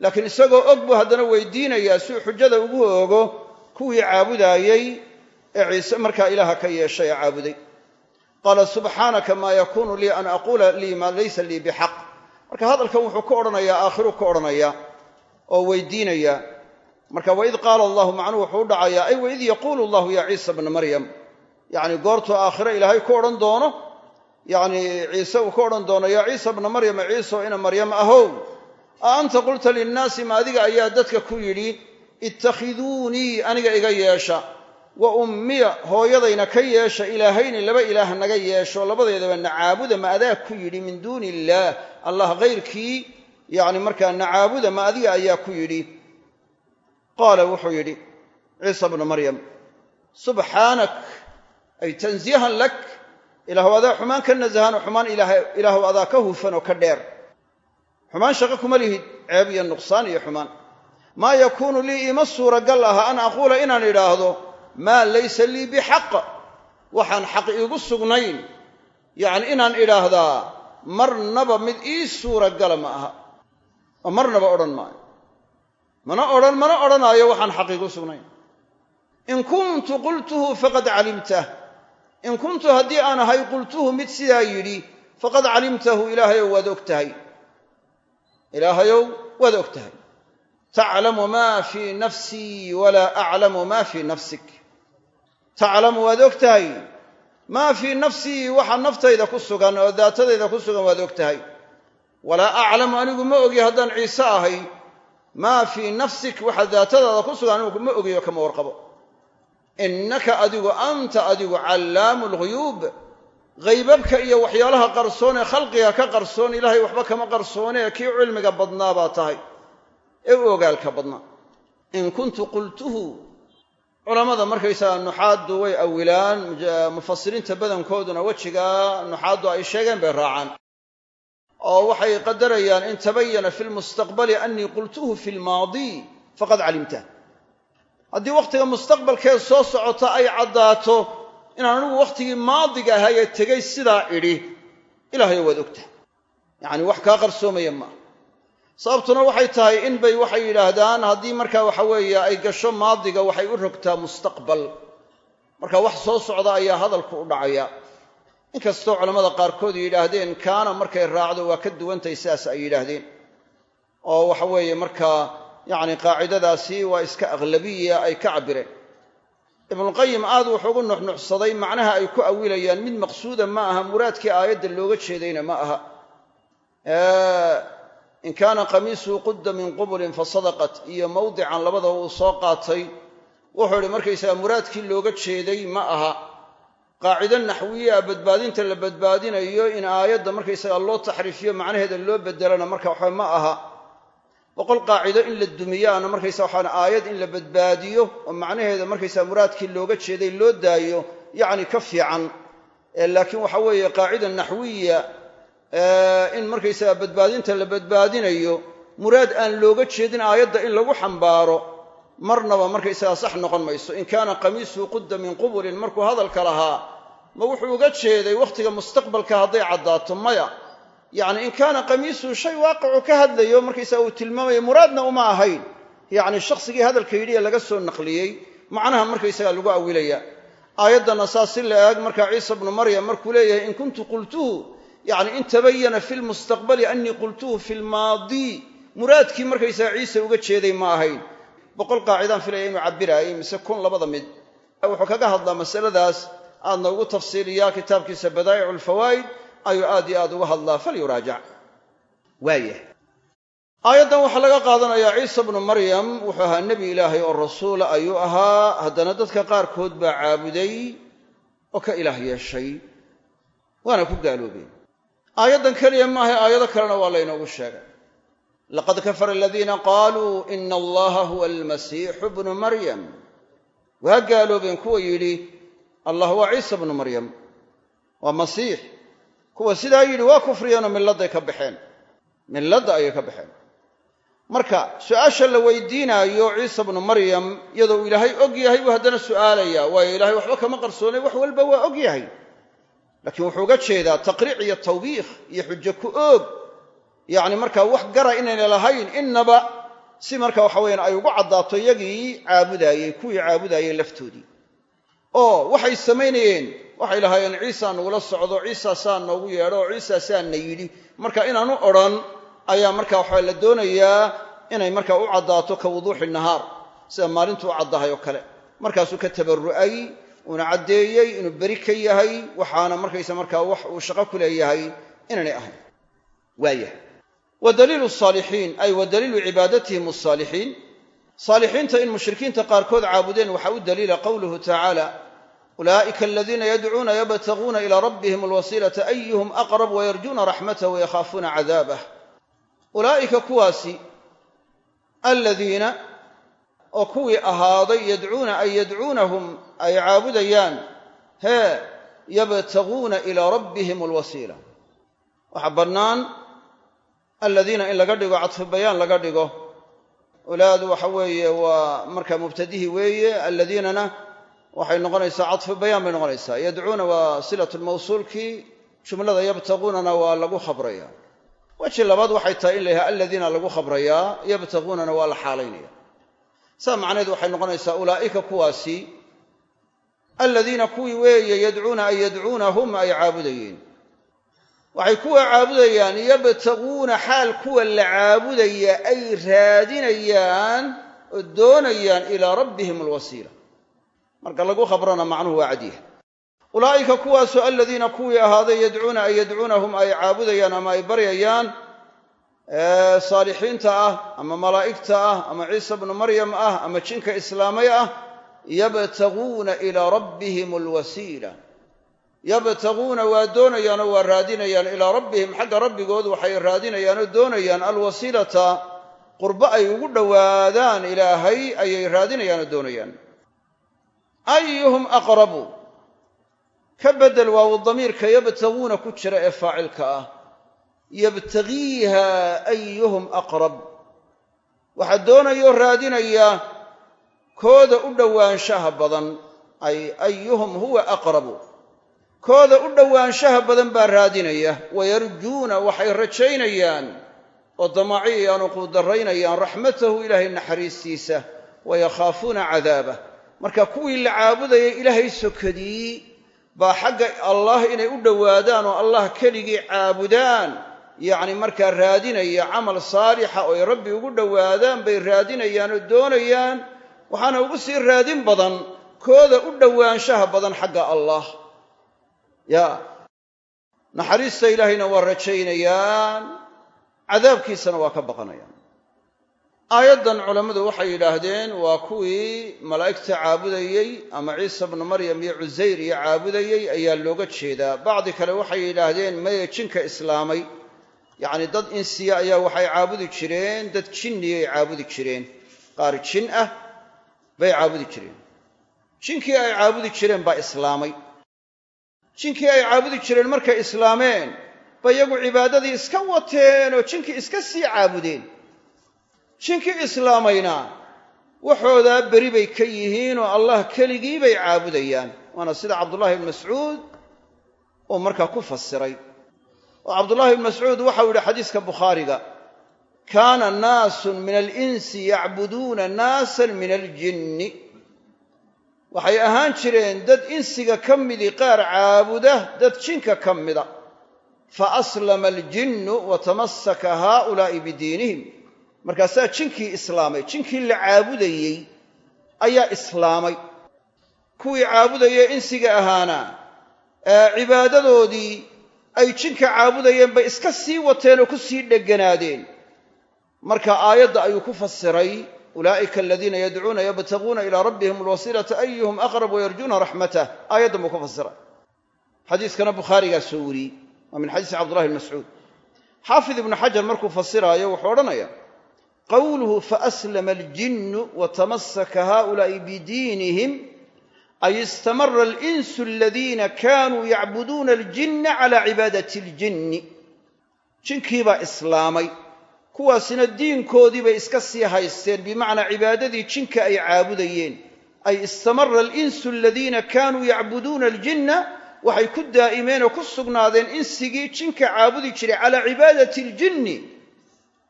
Laakiin isagoo og buu haddana weydiinayaa si uu xujada ugu ogo kuwii caabudaayey ee ciise markaa ilaaha ka yeeshay ee caabuday. Qaala subxaanaka maa yakuunu lii an aquula lii maa laysa lii bixaq. Marka hadalkan wuxuu ka odhanayaa aakhiru ka odhanaya oo weydiinaya marka waid qaala allahu macnuhu wuxuu u dhacayaa ay waid yaquulu allahu ya ciisa bna maryam. Yacni goortuu aakhire ilaahay ku odhan doono yacni ciise uu ka odhan doono yaa ciisa bna maryama ciiso ina maryam ahow. A anta qulta linnaasi ma adiga ayaa dadka ku yidhi ittakhiduunii aniga iga yeesha. Wa ummiya hooyadayna ka yeesha ilaahayni laba ilaah naga yeesho labadeedaba nacaabuda ma adaa ku yidhi min duuni illaah. Allah hayrkii yacni markaa nacaabuda ma adiga ayaa ku yidhi qaala wuxuu yidhi ciisa bnu maryam subxaanak ay tansiihan lak ilaahu adaa xumaan ka nasahanoo xumaan ilaahu adaa ka hufan oo ka dheer. Xumaan shaqo kuma lihid ceeb iyo nuqsaan iyo xumaan. Maa yakuunu lii ima suuragal aha an aquula inaan idhaahdo maa laysa lii bixaq waxaan xaq iigu sugnayn. Yacni inaan idhaahdaa marnaba mid ii suuragala ma aha oo marnaba odhan maayo mana odhan mana odhanaayo waxaan xaq iigu sugnayn. In kuntu qultuhu faqad calimtah. In kuntu haddii aan ahay qultuhu mid sidaa yidhi faqad calimtahu ilaahayow waad og tahay. Ilaahayow waad og tahay. Taclamu maa fii nafsii walaa aclamu maa fii nafsik. Taclamu waad og tahay. Maa fii nafsii waxa naftayda ku sugan oo daatadayda ku sugan waad og tahay. Walaa aclamu anigu ma ogi haddaan ciise ahay maa fii nafsik waxa daatadaada ku sugan ma ogiyo kama warqabo. Innaka adigu anta adigu callaamu lghuyuub haybabka iyo waxyaalaha qarsoon ee khalqiga ka qarsoon ilaahay waxba kama qarsoone ee kii cilmiga badnaa baa tahay. Ee u ogaalka badnaa. In kuntu qultuhu. Culammada markaysaga nuxaaddu way awilaan mufasiriinta badankooduna wejigaa nuxaaddu ay sheegeen bay raacaan oo waxay qadarayaan in tabayana fi lmustaqbali annii qultuhu fi lmaadi faqad calimta. Haddii wakhtiga mustaqbalkee soo socota ay caddaato inaan anigu wakhtigii maadiga ahaa ee tegay sidaa idhi ilaahayo waad ogtahay. Yacani wax kaa qarsoomaya maaha sababtuna waxay tahay in bay waxay yidhaahdaan haddii markaa waxa weeye ay gasho maadiga waxay u rogtaa mustaqbal. Marka wax soo socda ayaa hadalku u dhacaya inkastoo culammada qaarkood yidhaahdeen kaana markay raacdo waa ka duwantahay sidaas ay yidhaahdeen. Oo waxa weeye markaa yacni qaacidadaasi waa iska aghlabiya ay ka cabbireen. Ibnuqayim aad wuxuu ugu nuxnuxsaday macnaha ay ku awilayaan mid maqsuuda ma aha muraadkii aayadda looga jeedayna ma aha. In kaana qamiisuhu qudda min qubulin fasadaqat iyo mawdican labadaba uu soo qaatay wuxuu idhi markaysaga muraadkii looga jeeday ma aha qaacido naxwiye a badbaadinta la badbaadinayo in aayadda markaysaga loo taxriifiyo macnaheeda loo bedelana marka waxa ma aha. Boqol qaacido in la dumiyaana markaysa waxaan aayad in la badbaadiyo oo macnaheeda markaysaa muraadkii looga jeeday loo daayo yacni ka fiican. Laakiin waxa weeye qaacida naxwiya in markaysaga badbaadinta la badbaadinayo muraad aan looga jeedin aayadda in lagu xambaaro marnaba markaysaga sax noqon mayso. In kaana qamiisuhu qudda min qubulin markuu hadalka lahaa ma wuxuu uga jeeday wakhtiga mustaqbalka hadday caddaato maya. Yacni in kaana qamiisuhu shay waaqicu ka hadlayo markaysaga uu tilmaamaya muraadna uma ahayn. Yacni shakhsigii hadalka yidhi ee laga soo naqliyey macnaha markaysaga lagu awilaya. Aayaddana saas si la eeg markaa ciisa bnu maryam markuu leeyahay in kuntu qultuhu yacni in tabayana fi lmustaqbali annii qultuhu fi lmaadi muraadkii markaysaga ciise uga jeeday ma ahayn boqol qaacidaan filaya inuu cabbiraayay mise kun labada mid. Wuxuu kaga hadlaa masaladaas aadna ugu tafsiiliyaa kitaabkiisa badaa'icu alfawaa'id ayuu aad iyo aad uga hadlaa falyuraajac. Waayah aayaddan waxaa laga qaadanayaa ciisa bnu maryam wuxuu ahaa nebi ilaahay oo rasuula ayuu ahaa. Haddana dadka qaarkood baa caabuday oo ka ilaah yeeshay. Waana ku gaaloobeen. Aayaddan keliya maaha aayado kalena waa laynoogu sheegay laqad kafara aladiina qaaluu ina allaha huwa almasiixu bnu maryam waa gaaloobeen kuwa yidhi allah waa ciisa bnu maryam waa masiix kuwa sidaa yidhi waa kufriyeenoo milladday ka baxeen milladda ayay ka baxeen marka su'aasha la weydiinaayo ciisa bnu maryam iyadoo ilaahay og yahay buu haddana su'aalaya waayo ilahay waxba kama qarsoonay wax walba waa og yahay laakiin wuxuu uga jeedaa taqriic iyo tawbiikh iyo xujo ku oog yacni markaa wax gara inayna lahayn innaba si marka waxa weyaan ay ugu caddaato iyagii caabudaayey kuwii caabudaayey laftoodii. Oo waxay samaynayeen waxay lahaayeen ciisaa nagula socdo ciisa saa noogu yeedho oo ciisa saana yidhi. Marka inaanu odhan ayaa marka waxaa la doonayaa inay marka u caddaato ka wuduuxi nahaar sida maalintu u caddahay oo kale. Markaasuu ka tabarru'ay uuna caddeeyey inuu beri ka yahay waxaana markaysa markaa wax uu shaqo ku leeyahay inaanay ahayn. Waayahay wa daliilu saalixiin ay wa daliilu cibaadatihim asaalixiin saalixiinta in mushrikiinta qaarkood caabudeen waxaa u daliila qowluhu tacaala ulaa'ika aladiina yadcuuna yabtaguuna ilaa rabbihim alwasiilata ayuhum aqrab wayarjuuna raxmatah wayakhaafuuna cadaabah. Ulaa'ika kuwaasi aladiina oo kuwii ahaaday yadcuuna ay yadcuunahum ay caabudayaan hee yabtaguuna ilaa rabbihim alwasiila. Waxaa bannaan aladiina in laga dhigo cadfu bayaan laga dhigo. Ulaadu waxa weeye waa marka mubtadihii weeye aladiinana waxay noqonaysaa cadfu bayaan bay noqonaysaa. Yadcuuna waa silatu mawsuulkii jumlada yabtaguunana waa lagu khabraya. Weji labaad waxay tahay in la yidhaha aladiina lagu khabrayaa yabtaguunana waa la xaalaynaya. Saa macnaheed waxay noqonaysaa ulaa'ika kuwaasi aladiina kuwii weeye yadcuuna ay yadcuunahum ay caabudayeen waxay kuwa caabudayaan yabtaguuna xaal kuwa la caabudaya ay raadinayaan oo doonayaan ilaa rabbihim alwasiila. Marka lagu khabrana macnuhu waa cadyahay ulaa'ika kuwaasoo aladiina kuwii ahaaday yadcuuna ay yadcuunahum ay caabudayaan ama ay baryayaan saalixiinta ah ama malaa'igta ah ama ciisa bnu maryam ah ama jinka islaamay ah yabtaguuna ilaa rabbihim alwasiila yabtaguuna waa doonayaanoo waa raadinayaan ilaa rabbihim xagga rabbigood waxay raadinayaanoo doonayaan alwasiilata qurbo ay ugu dhowaadaan ilaahay ayay raadinayaanoo doonayaan. Ayuhum aqrabu ka beddel waawu damiirka yabtaguuna ku jira ee faacilka ah. Yabtagiiha ayuhum aqrab waxaa doonayoo raadinaya kooda u dhowaanshaha badan ay ayuhum huwa aqrabu kooda u dhowaanshaha badan baa raadinaya. Wayarjuuna waxay rajaynayaan. Oo damaaciyayaanu quudarraynayaan raxmatahu ilaahay naxariistiisa. Wayakhaafuuna cadaabah marka kuwii la caabudayay ilaahay sokadii baa xagga allah inay u dhowaadaan oo allah keligii caabudaan. Yacni markaa raadinaya camal saalixa oo rabbi ugu dhowaadaan bay raadinayaan oo doonayaan. Waxaana ugu sii raadin badan kooda u dhowaanshaha badan xagga allah ya naxariista ilaahayna waa rajaynayaan cadaabkiisana waa ka baqanayaan. Aayaddan culammadu waxay yidhaahdeen waa kuwii malaa'igta caabudayey ama ciisa bnu maryam iyo cusayr iyo caabudayey ayaa looga jeedaa. Bacdi kale waxay yidhaahdeen maye jinka islaamay. Yacni dad insiya ayaa waxay caabudi jireen dad jinniyay caabudi jireen. Qaar jin ah bay caabudi jireen. Jinkii ay caabudi jireen baa islaamay jinkii ay caabudi jireen markay islaameen ba iyagu cibaadadii iska wateen oo jinkii iska sii caabudeen. Jinkii islaamayna waxoodaa beri bay ka yihiin oo allah keligii bay caabudayaan. Waana sida cabdullahi ibn mascuud uu markaa ku fasiray. Oo cabdullahi ibn mascuud waxau yidhi xadiiska bukhaariga kaana naasun min alinsi yacbuduuna naasan min aljinni waxay ahaan jireen dad insiga ka midii qaar caabuda dad jinka ka mida. Fa aslama aljinnu wa tamasaka haaulaa'i bidiinihim. Markaasaa jinkii islaamay jinkii la caabudayey ayaa islaamay. Kuwii caabudayee insiga ahaana cibaadadoodii ay jinka caabudayeen bay iska sii wateen oo ku sii dheganaadeen. Marka aayadda ayuu ku fasiray ulaa'ika aladiina yadcuuna yabtaguuna ilaa rabbihim alwasiilata ayuhum aqrab wayarjuuna raxmatah aayaddan buu ku fasiray xadiiskana bukhaarigaa soo wariyey waa min xadiisi cabdullahi mascuud xaafid ibnu xajar markuu fasiraayo wuxuu odhanaya qowluhu faaslama aljinnu watamasaka haؤulaa'i bidiinihim ay istamara alinsu aladiina kanuu yacbuduuna aljinna cala cibaadati aljinni jinkiibaa islaamay kuwaasina diinkoodii bay iska sii haysteen bimacnaa cibaadadii jinka ay caabudayeen. Ay istamara alinsu aladiina kanuu yacbuduuna aljinna waxay ku daa'imeen oo ku sugnaadeen insigii jinka caabudi jiray calaa cibaadati aljinni.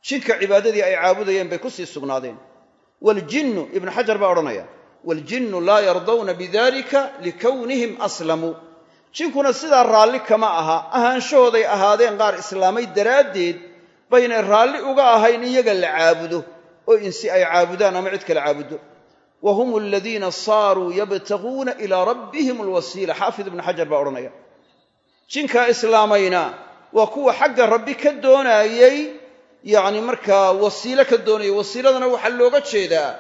Jinka cibaadadii ay caabudayeen bay ku sii sugnaadeen. Waljinnu ibnu xajar baa odhanaya waljinnu laa yardawna bidalika likownihim aslamuu jinkuna sidaa raalli kama aha ahaanshahooday ahaadeen qaar islaamay daraaddeed baynay raalli uga ahayn iyaga la caabudo oo insi ay caabudaan ama cid kale caabuddo wa hum aladiina saaruu yabtaguuna ilaa rabbihim alwasiila. Xaafid ibnu xajar baa odhanaya. Jinkaa islaamayna waa kuwa xagga rabbi ka doonaayey yacni markaa wasiilo ka doonaya wasiiladana waxaa looga jeedaa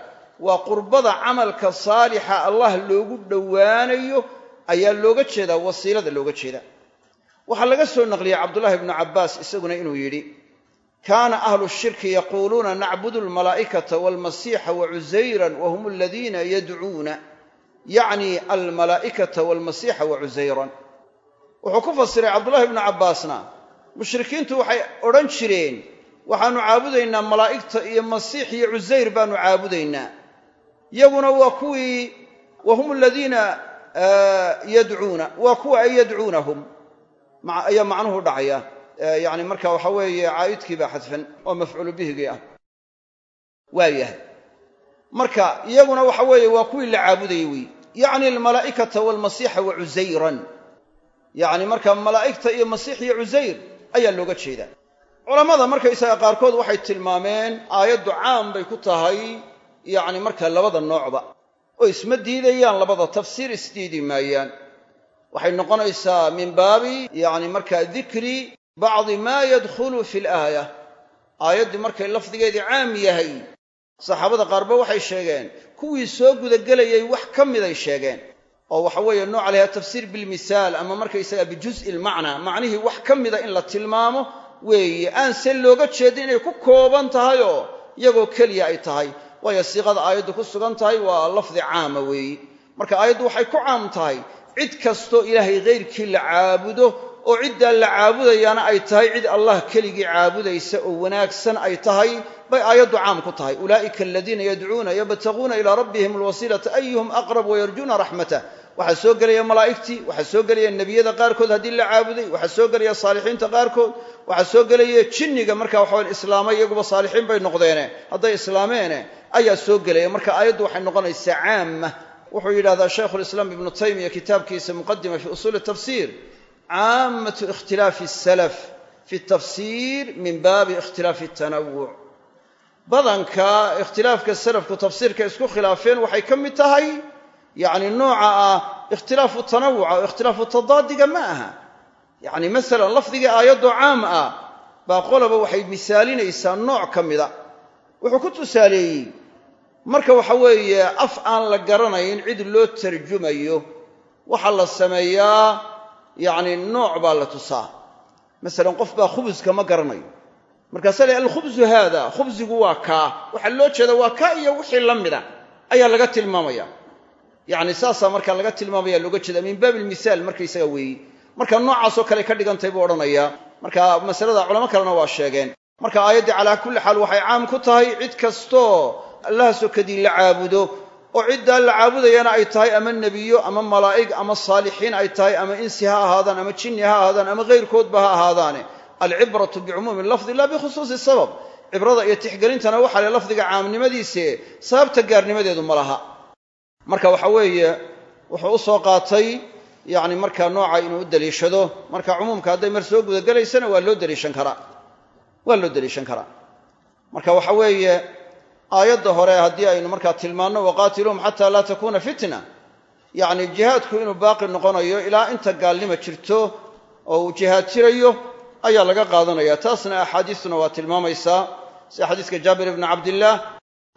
waa qurbada camalka saalixa allah loogu dhowaanayo ayaa looga jeedaa wasiilada looga jeedaa. Waxaa laga soo naqliyey cabdullahi ibnu cabbaas isaguna inuu yidhi kaana ahlu shirki yaquuluuna nacbudu almalaa'ikata waalmasiixa wacusayran wahum aladiina yadcuuna. Yacni almalaa'ikata waalmasiixa wacusayran wuxuu ku fasiray cabdullahi ibnu cabbaasna mushrikiintu waxay odhan jireen waxaannu caabudaynaa malaa'igta iyo masiix iyo cusayr baannu caabudaynaa. Yaguna waa kuwii wahum aladiina yadcuuna waa kuwa ay yadcuunahum. Ayaa macnuhu dhacaya yani marka waxa weeye caa'idkii baa xadfan oo mafcuulu bihigii ah. Waa yahay. Marka iyaguna waxa weeye waa kuwii la caabudayey wey yacni almalaa'ikata waalmasiixa wa cusayran yacni marka malaa'igta iyo masiix iyo cusayr ayaa looga jeedaa. Culammada markaysaga qaarkood waxay tilmaameen aayaddu caam bay ku tahay yacni marka labada noocba. Oo isma diidayaan labada tafsiir isdiidi maayaan. Waxay noqonaysaa min baabi yacni markaa dikri bacdi maa yadkhulu fi laaya aayaddii markay lafdigeedii caam yahay. Saxaabada qaarba waxay sheegeen kuwii soo gudagelayay wax ka miday sheegeen. Oo waxa weeye nooca layaha tafsiir bilmisaal ama markaysaga bijuz'i lmacnaa macnihii wax ka mida in la tilmaamo weeye aan se looga jeedin inay ku kooban tahay oo iyagoo keliya ay tahay. Waayo siiqada aayaddu ku sugan tahay waa lafdi caama weeye. Marka aayaddu waxay ku caam tahay cid kastoo ilaahay hayrkii la caabudo oo ciddaa la caabudayaana ay tahay cid allah keligii caabudaysa oo wanaagsan ay tahay bay aayaddu caam ku tahay. Ulaa'ika aladiina yadcuuna yabtaguuna ilaa rabbihim alwasiilata ayuhum aqrab wayarjuuna raxmatah waxaa soo gelaya malaa'igtii waxaa soo gelaya nebiyada qaarkood haddii la caabuday waxaa soo gelaya saalixiinta qaarkood waxaa soo gelaya jinniga marka waxawan islaamay iyaguba saalixiin bay noqdeene. Hadday islaameene ayaa soo gelaya marka aayaddu waxay noqonaysaa caama wuxuu yidhahdaa shaykhulislaam ibnu taymiya kitaabkiisa muqadima fi usuuli tafsiir caamatu ikhtilaafi asalaf fi tafsiir min baabi ikhtilaafi tanawuc badanka ikhtilaafka salafku tafsiirka isku khilaafeen waxay ka mid tahay yacni nooca ah ikhtilaafu tanawuca oo ikhtilaafu tadaadiga ma aha yacni masalan lafdigii aayaddo caam ah baa qolaba waxay misaalinaysaa nooc ka mida wuxuu ku tusaaleeyey marka waxa weeye af aan la garanayn cid loo tarjumayo waxaa la sameeyaa yacni nooc baa la tusaa. Masalan qof baa khubuska ma garanayo. Markaasaa la alkhubsu haada khubsigu waa kaa. Waxaa loo jeeda waa kaa iyo wixii la mida ayaa laga tilmaamaya. Yacni saasaa markaa laga tilmaamaya looga jeeda min baabi ilmisaal markaysaga weeye marka noocaasoo kale ka dhigantay buu odhanayaa marka masalada culamo kalena waa sheegeen. Marka aayaddii calaa kulli xaal waxay caam ku tahay cid kastoo allaha sokadii la caabudo oo ciddaa la caabudayana ay tahay ama nebiyo ama malaa'ig ama saalixiin ay tahay ama insi ha ahaadaan ama jinni ha ahaadaan ama kayrkoodba ha ahaadaane. Alcibratu bicumuumi lafdi laa bikhusuusi sabab. Cibrada iyo tixgelintana waxaa le lafdiga caamnimadiise sababta gaarnimadeedu ma laha. Marka waxa weeye wuxuu u soo qaatay yacni markaa nooca inuu u deliishado marka cumuumka hadday mar soo gudagelaysana waa loo deliishan karaa. Waa loo deliishan karaa. Marka waxa weeye aayadda hore haddii aynu markaa tilmaanno waqaatiluuhum xataa laa takuuna fitna. Yacni jihaadku inuu baaqi noqonayo ilaa inta gaalnima jirto oo uu jihaad jirayo ayaa laga qaadanaya. Taasna axaadiistuna waa tilmaamaysaa. Sida xadiiska jaabir ibni cabdillaah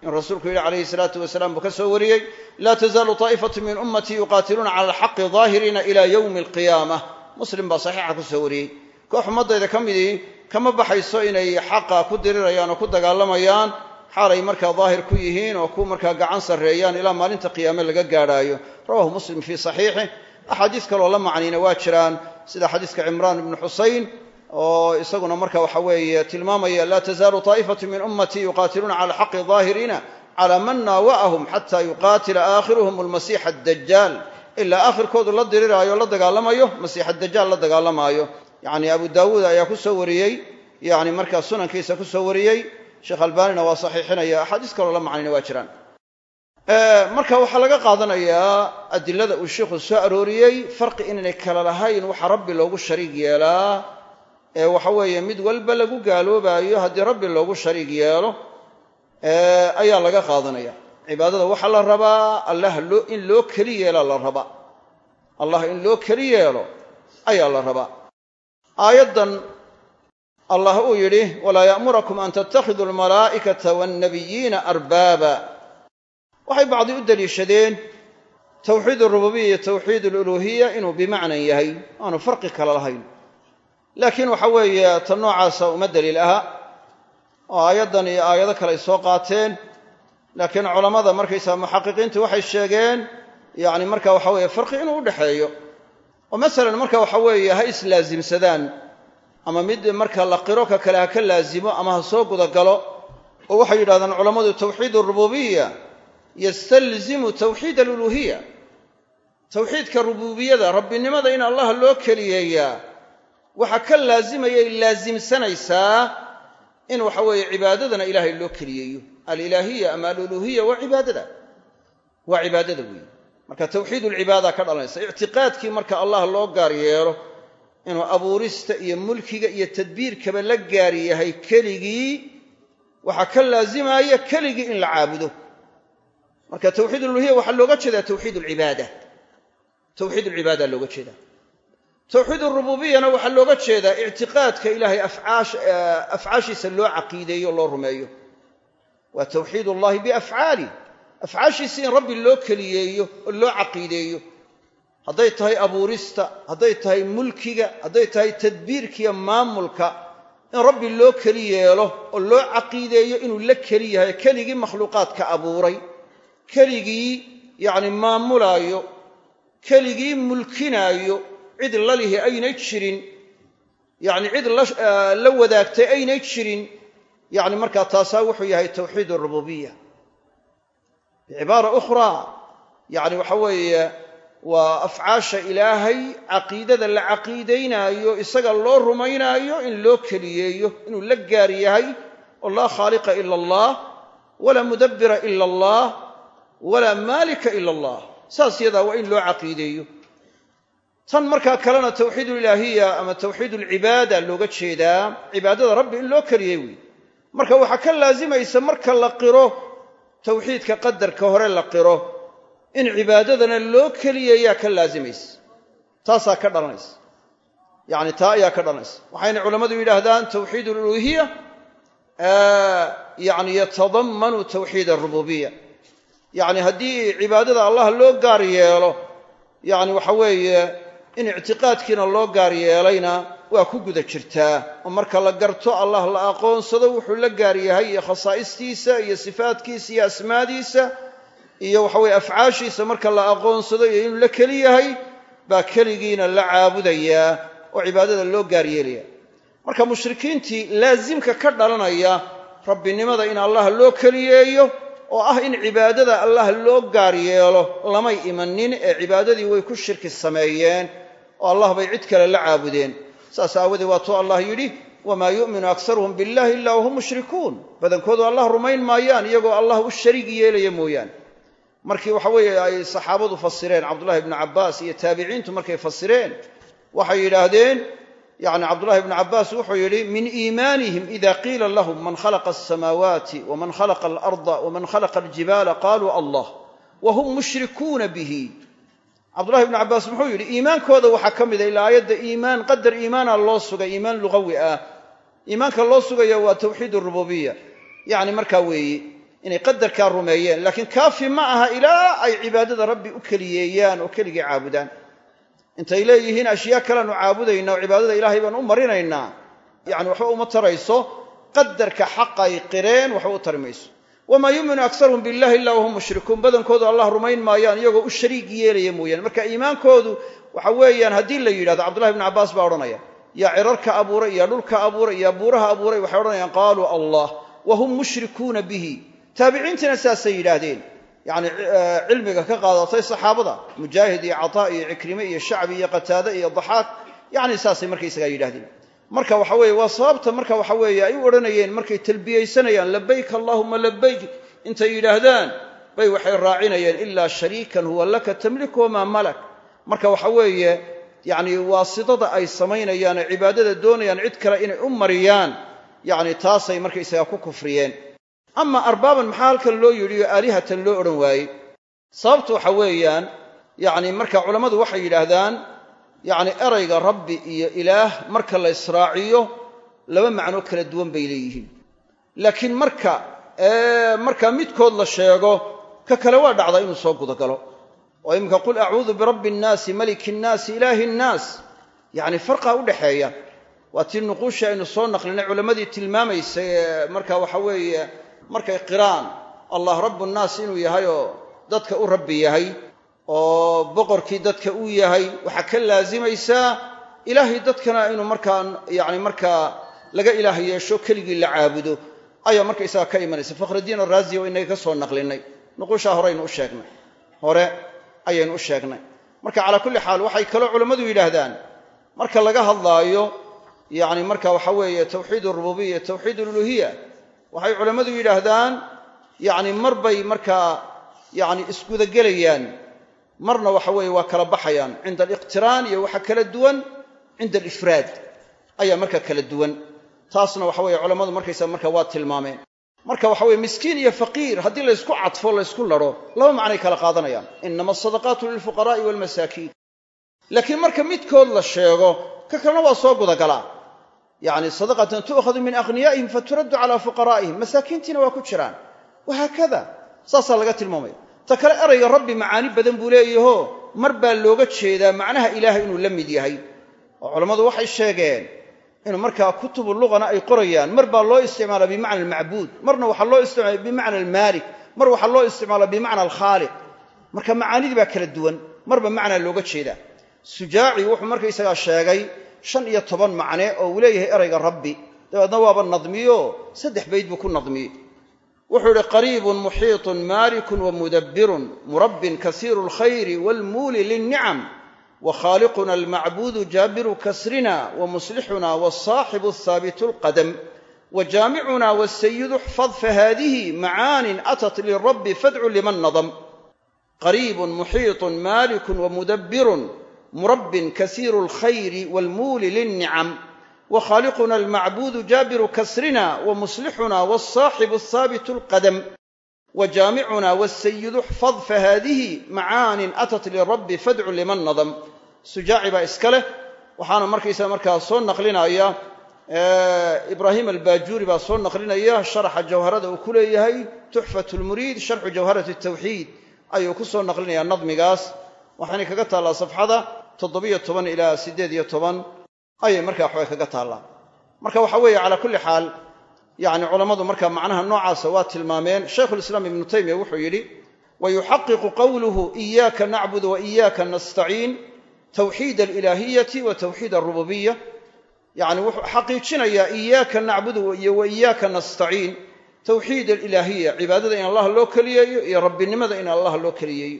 in rasuulku yidhi calayhi salaatu wasalaam buu ka soo wariyey laa tazaalu taa'ifatu min ummatii yuqaatiluuna cala alxaqi daahiriina ila yowmi alqiyaamah muslim baa saxiixa ku soo wariyey. Koox ummaddayda ka midii kama baxayso inay xaqa ku dirirayaan oo ku dagaalamayaan xaalay markaa daahir ku yihiin oo ku markaa gacan sarreeyaan ilaa maalinta qiyaame laga gaadhaayo. Rawahu muslim fii saxiixih axaadiis kaloo la macniina waa jiraan sida xadiiska cimraan ibnu xusayn oo isaguna marka waxa weeye tilmaamaya laa tazaalu taa'ifatu min ummatii yuqaatiluuna cala alxaqi daahiriina cala man naawa'ahum xata yuqaatila aakhiruhum almasiixa addajaal ilaa aakhirkoodu la diriraayo la dagaalamayo masiixa dajaal la dagaalamaayo yacni abu daawuud ayaa ku soo wariyey yani markaa sunankiisa ku soo wariyey sheekh albaanina waa saxiixinaya axaadiis kaloo la macnayna waa jiraan. Marka waxaa laga qaadanayaa adilada uu sheikhu soo arooriyey farqi inaynay kala lahayn waxa rabbi loogu shariig yeelaa ee waxa weeye mid walba lagu gaaloobaayo haddii rabbi loogu shariig yeelo ayaa laga qaadanaya. Cibaadada waxaa la rabaa allah in loo keli yeelaa la rabaa. Allah in loo keli yeelo ayaa la rabaa. Aayaddan allah uu yidhi walaa ya'murakum an tattakhiduu almalaa'ikata waannabiyiina arbaaba. Waxay bacdi u deliishadeen tawxiid arububiya iyo tawxiid aluluuhiya inuu bimacnan yahay aanu farqi kala lahayn. Laakiin waxa weeye ta noocaasa uma daliil aha oo aayaddan iyo aayado kale ay soo qaateen. Laakiin culammada markaysaa muxaqiqiintu waxay sheegeen yacni marka waxa weeye farqi inuu u dhexeeyo oo masalan marka waxa weeye ha islaasimsadaan ama mid marka la qiro ka kale ha ka laasimo ama ha soo gudagalo oo waxay yidhahdaan culammadu tawxiid arububiya yastalzimu tawxiid aluluuhiya tawxiidka rububiyada rabbinimada in allah loo keliyeeyaa waxaa ka laazimayay laasimsanaysaa in waxa weeye cibaadadana ilaahay loo keliyeeyo. Alilaahiya ama aluluuhiya waa cibaadada. Waa cibaadada weeye. Marka tawxiid ulcibaada ka dhalanaysa ictiqaadkii marka allah loo gaar yeelo inuu abuurista iyo mulkiga iyo tadbiirkaba la gaar yahay keligii waxaa ka laazimaya keligii in la caabudo. Marka tawxiid uluhiya waxaa looga jeedaa tawxiid alcibaada tawxiid alcibaada looga jeedaa. Tawxiid arububiyana waxaa looga jeedaa ictiqaadka ilaahay afcaashiisa loo caqiideeyo o loo rumeeyo. Waa tawxiid ullahi biafcaali. Afcaashiisa in rabbi loo keliyeeyo oo loo caqiideeyo hadday tahay abuurista hadday tahay mulkiga hadday tahay tadbiirkiiyo maamulka in rabbi loo keli yeelo oo loo caqiideeyo inuu la keli yahay keligii makhluuqaadka abuuray keligii yacni maamulaayo keligii mulkinaayo cid lalihi aynay jirin yacni cid la wadaagtay aynay jirin yacni markaa taasaa wuxuu yahay tawxiid arububiya bicibaara ukhraa yacni waxa weeye waa afcaasha ilaahay caqiidada la caqiidaynaayo isaga loo rumaynaayo in loo keliyeeyo inuu la gaar yahay oo laa khaaliqa ila allah walaa mudabbira ila allah walaa maalika ila allah. Saas yadaa waa in loo caqiideeyo. Tan markaa kalena tawxiid ulilaahiya ama tawxiid ulcibaada looga jeedaa cibaadada rabbi in loo keliyey wey marka waxaa ka laazimaysa marka la qiro tawxiidka qadarka hore la qiro in cibaadadana loo keliyayaa ka laazimaysa. Taasaa ka dhalanaysa. Yacni taa ayaa ka dhalanaysa. Waxayna culammadu yidhaahdaan tawxiid aluluuhiya yacni yatadammanu tawxiid arububiya yacni haddii cibaadada allah loo gaar yeelo yacni waxa weeye in ictiqaadkiina loo gaar yeelayna waa ku guda jirtaa. Oo marka la garto allah la aqoonsado wuxuu la gaar yahay iyo khasaa'istiisa iyo sifaadkiisa iyo asmaadiisa iyo waxa weye afcaashiisa marka la aqoonsado iyo inuu la keli yahay baa keligiina la caabudayaa oo cibaadada loo gaar yeelaya marka mushrikiintii laasimka ka dhalanaya rabbinimada in allah loo keliyeeyo oo ah in cibaadada allah loo gaar yeelo lamay imanin ee cibaadadii way ku shirki sameeyeen oo allah bay cid kale la caabudeen. Saas aawadee waatuu allah yidhi wamaa yu'minu aksaruhum billahi ila wahum mushrikuun. Badankoodu allah rumayn maayaan iyagoo allah u shariig yeelaya mooyaane markii waxa weeye ay saxaabadu fasireen cabdullahi ibnu cabbaas iyo taabiciintu markay fasireen waxay yidhaahdeen yacni cabdullahi ibnu cabbaas wuxuu yidhi min iimaanihim ida qiila lahum man khalaqa alsamaawaati waman khalaqa alarda waman khalaqa aljibaala qaluu allah wa hum mushrikuuna bihi. Cabdullahi ibnu cabbaas muxuu yidhi iimaankooda waxaa ka mida ilaa aayadda iimaan qadar iimaana loo sugay iimaan lugawi ah. Iimaanka loo sugaya waa tawxiid arububiya yacni markaa weeye inay qadarkaa rumeeyeen. Laakiin kaafi ma aha ilaa ay cibaadada rabbi u keliyeeyaan oo keligii caabudaan. Intay leeyihiin ashyaa kaleanu caabudayna oo cibaadada ilaahay baan u marinaynaa. Yani waxba uma tarayso qadarka xaqay qireen waxba u tari mayso wamaa yuminu aksaruhum billahi illa wahum mushrikuun. Badankoodu allah rumayn maayaan iyagoo u shariig yeelaya mooyaane. Marka iimaankoodu waxa weeyaan haddii la yidhahdo cabdullahi ibnu cabbaas baa odhanaya yaa cirarka abuuray iyo dhulka abuuray iyo buuraha abuuray waxay odhanayaan qaaluu allah wa hum mushrikuuna bihi taabiciintiina saasay yidhaahdeen. Yacni cilmiga ka qaadatay saxaabada mujaahid iyo cataa iyo cikrime iyo shacbi iyo qataade iyo daxaaq yacni saasay markaysagaa yidhahdeen marka waxa weeye waa sababta marka waxa weeye ay u odhanayeen markay talbiyaysanayaan labayk allahuma labayk intay yidhaahdaan bay waxay raacinayeen ilaa shariikan huwa laka tamliku wamaa malak. Marka waxa weeye yacni waasidada ay samaynayaan cibaadada doonayaan cid kale inay u mariyaan yacni taasay markaysagaa ku kufriyeen ama arbaaban maxaa halkan loo yidhi oo aalihatan loo odhan waayey. Sababtu waxa weeyaan yacni marka culammadu waxay yidhaahdaan yacni erayga rabbi iyo ilaah marka la israaciyo laba macno kala duwan bay leeyihiin. Laakiin marka marka midkood la sheego ka kale waa dhacda inuu soo gudagalo oo iminka qul acuudu birabbi innaasi maliki innaasi ilaahi innaas yacni farqa u dhexeeya waa tii nuquushii aynu soo naqlinay culammadii tilmaamaysay marka waxa weeye markay qiraan allah rabbu nnaas inuu yahay oo dadka u rabbi yahay oo boqorkii dadka uu yahay waxaa ka laasimaysaa ilaahay dadkana inuu markaa yani markaa laga ilaah yeesho keligii la caabudo. Ayaa markaysaga ka imanaysa. Fakhridiin araazi oo inaga ka soo naqlinay. Nuquushaa horeynu u sheegnay. Hore ayaynu u sheegnay. Marka calaa kulli xaal waxay kaloo culammadu yidhaahdaan marka laga hadlaayo yani marka waxa weeye tawxiid arububiya tawxiid aluluhiya waxay culammadu yidhaahdaan yani mar bay markaa yani isgudagelayaan. Marna waxa weeye waa kala baxayaan. Cinda aliqtiraan iyo waxa kala duwan cinda alifraad ayaa marka kala duwan. Taasna waxa weye culammadu markaysa marka waa tilmaameen. Marka waxa weye miskiin iyo faqiir haddii laysku cadfo laysku laro laba macnay kala qaadanayaan. Inama asadaqaatu lilfuqaraa'i waalmasaakiin laakiin marka midkood la sheego ka kalena waa soo gudagalaa yacni sadaqatan tu'khadu min aghniyaa'ihim faturaddu calaa fuqaraa'ihim masaakiintiina waa ku jiraan wahaakada saasaa laga tilmaamaya ta kale erayga rabbi macaani badan buu leeyaho mar baa looga jeedaa macnaha ilaahay inuu la mid yahay oo culammadu waxay sheegeen inuu markaa kutubu luqana ay qorayaan mar baa loo isticmaala bimacna almacbuud marna waxaa loo isticmaala bimacna almaalik mar waxaa loo isticmaala bimacna alkhaaliq marka macaanidii baa kala duwan marba macnaa looga jeedaa sujaaci wuxuu markaysagaa sheegay shan iyo toban macne oo uu leeyahay erayga rabbi. Dabeedna waaba nadmiyo saddex bayd buu ku nadmiyey wuxuu ihi qariibun muxiiطun maalikun wamudabbirun murabbin kasiiru alkhayri waalmuuli linnicam wkhaaliquna almacbuudu jaabiru kasrina wamuslixuna wsaaxibu haabitu alqadam wajaamicuna wsayidu xfad fahaadihi macaanin atat lirabbi fadcu liman nadam. Qariibun muxiiطun maalikun wamudabbirun murabbin kasiiru alkhayri waalmuuli linnicam wkhaaliquna almacbuudu jaabiru kasrina wamuslixuna wsaaxibu haabitu alqadam wajaamicuna wsayidu xfad fahaadihi macaanin atat lirabbi fadcu liman nadam. Sujaaci baa iska leh waxaana markaysaa markaa soo naqlinaya ibraahim albaajuuri baa soo naqlinaya sharaxa jawharada uu ku leeyahay tuxfat lmuriid sharxu jawharati tawxiid ayuu ku soo naqlinayaa nadmigaas. Waxaynay kaga taallaa safxada toddobiyo toban ilaa siddeed iyo toban ayay markaa waxbay kaga taallaa marka waxa weeye calaa kulli xaal yacni culammadu marka macnaha noocaasa waa tilmaameen. Shaykhulislaam ibnu taymiya wuxuu yidhi wayuxaqiqu qowluhu iyaaka nacbud wa iyaaka nastaciin tawxiid alilaahiyati wa tawxiid alrububiya yacni wuxuu xaqiijinayaa iyaaka nacbudu iyo wa iyaaka nastaciin tawxiid alilaahiya cibaadada in allah loo keliyeeyo iyo rabbinimada in allah loo keliyeeyo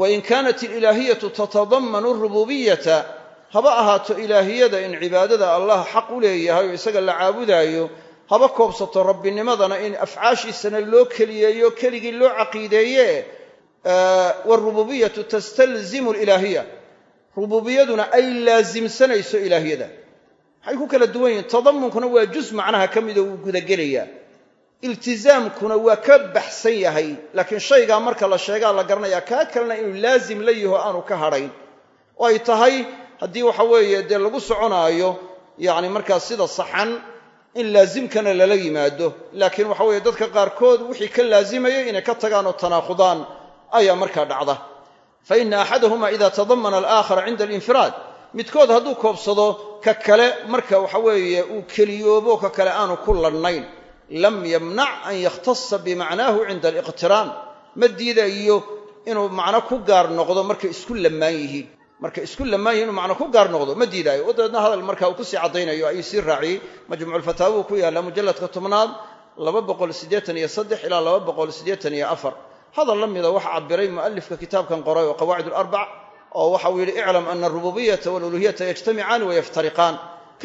wain kaanat alilaahiyatu tatadamanu rububiyata haba ahaato ilaahiyada in cibaadada allah xaq u leeyahay oo isaga la caabudaayo haba koobsato rabbinimadana in afcaashiisana loo keliyeeyo keligii loo caqiideeye waalrububiyatu tastalzimu alilaahiya rububiyaduna ay laasimsanayso ilaahiyada. Maxay ku kala duwan yihiin tadamunkuna waa juz macnaha ka midoo uu gudagelayaa iltizaamkuna waa ka baxsan yahay. Laakiin shaygaa marka la sheegaa la garanayaa kaa kalena inuu laasim la yaho aanu ka hadhayn oo ay tahay haddii waxa weeye dee lagu soconaayo yacni markaa sida saxan in laasimkana lala yimaado. Laakiin waxa weeye dadka qaarkood wixii ka laazimayay inay ka tagaan oo tanaaqudaan ayaa markaa dhacda. Fa ina axadahuma ida tadamana alaakhara cinda alinfiraad. Midkood hadduu koobsado ka kale marka waxa weeye uu keliyoobo ka kale aanu ku ladhnayn lam yamnac an yakhtasa bimacnaahu cinda aliqtiraan. Ma diidayo inuu macno ku gaar noqdo markay isku lamaan yihiin markay isku lamaan yihiin inuu macno ku gaar noqdo ma diidaayo. Oo dabeedna hadal marka uu ku sii caddaynayo ayuu sii raaciyey. Majmuuculfataawa uu ku yaalla mujalladka tobnaad ilaa hadal la mida waxa cabiray mu'alifka kitaabkan qoray oo qawaacid alarbac oo waxa uu yidhi iclam ana alrububiyata waluluhiyata yajtamicaani wayaftariqaan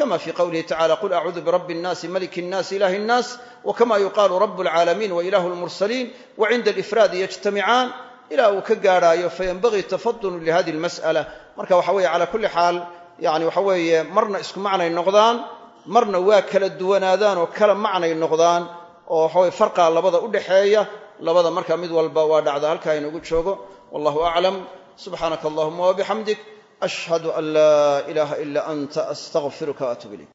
kama fii qowlihi tacala qul acuudu birabbi innaasi maliki innaasi ilahi innaas wakama yuqaalu rabu alcaalamiin wa ilahu lmursaliin wa cinda alifraadi yajtamicaan ilaa uu ka gaadhaayo fayanbagii tafadunu lihadihi almas'ala marka waxa weeye cala kulli xaal yani waxa weeye marna isku macnay noqdaan marna waa kala duwanaadaan oo kala macnay noqdaan oo waxaweye farqaa labada u dhaxeeya labada marka mid walba waa dhacda halkaa inoogu joogo wallahu aclam subxaanaka allahuma wabixamdik ashhadu an laa ilaaha ila anta astaqfiruka waatub ilayk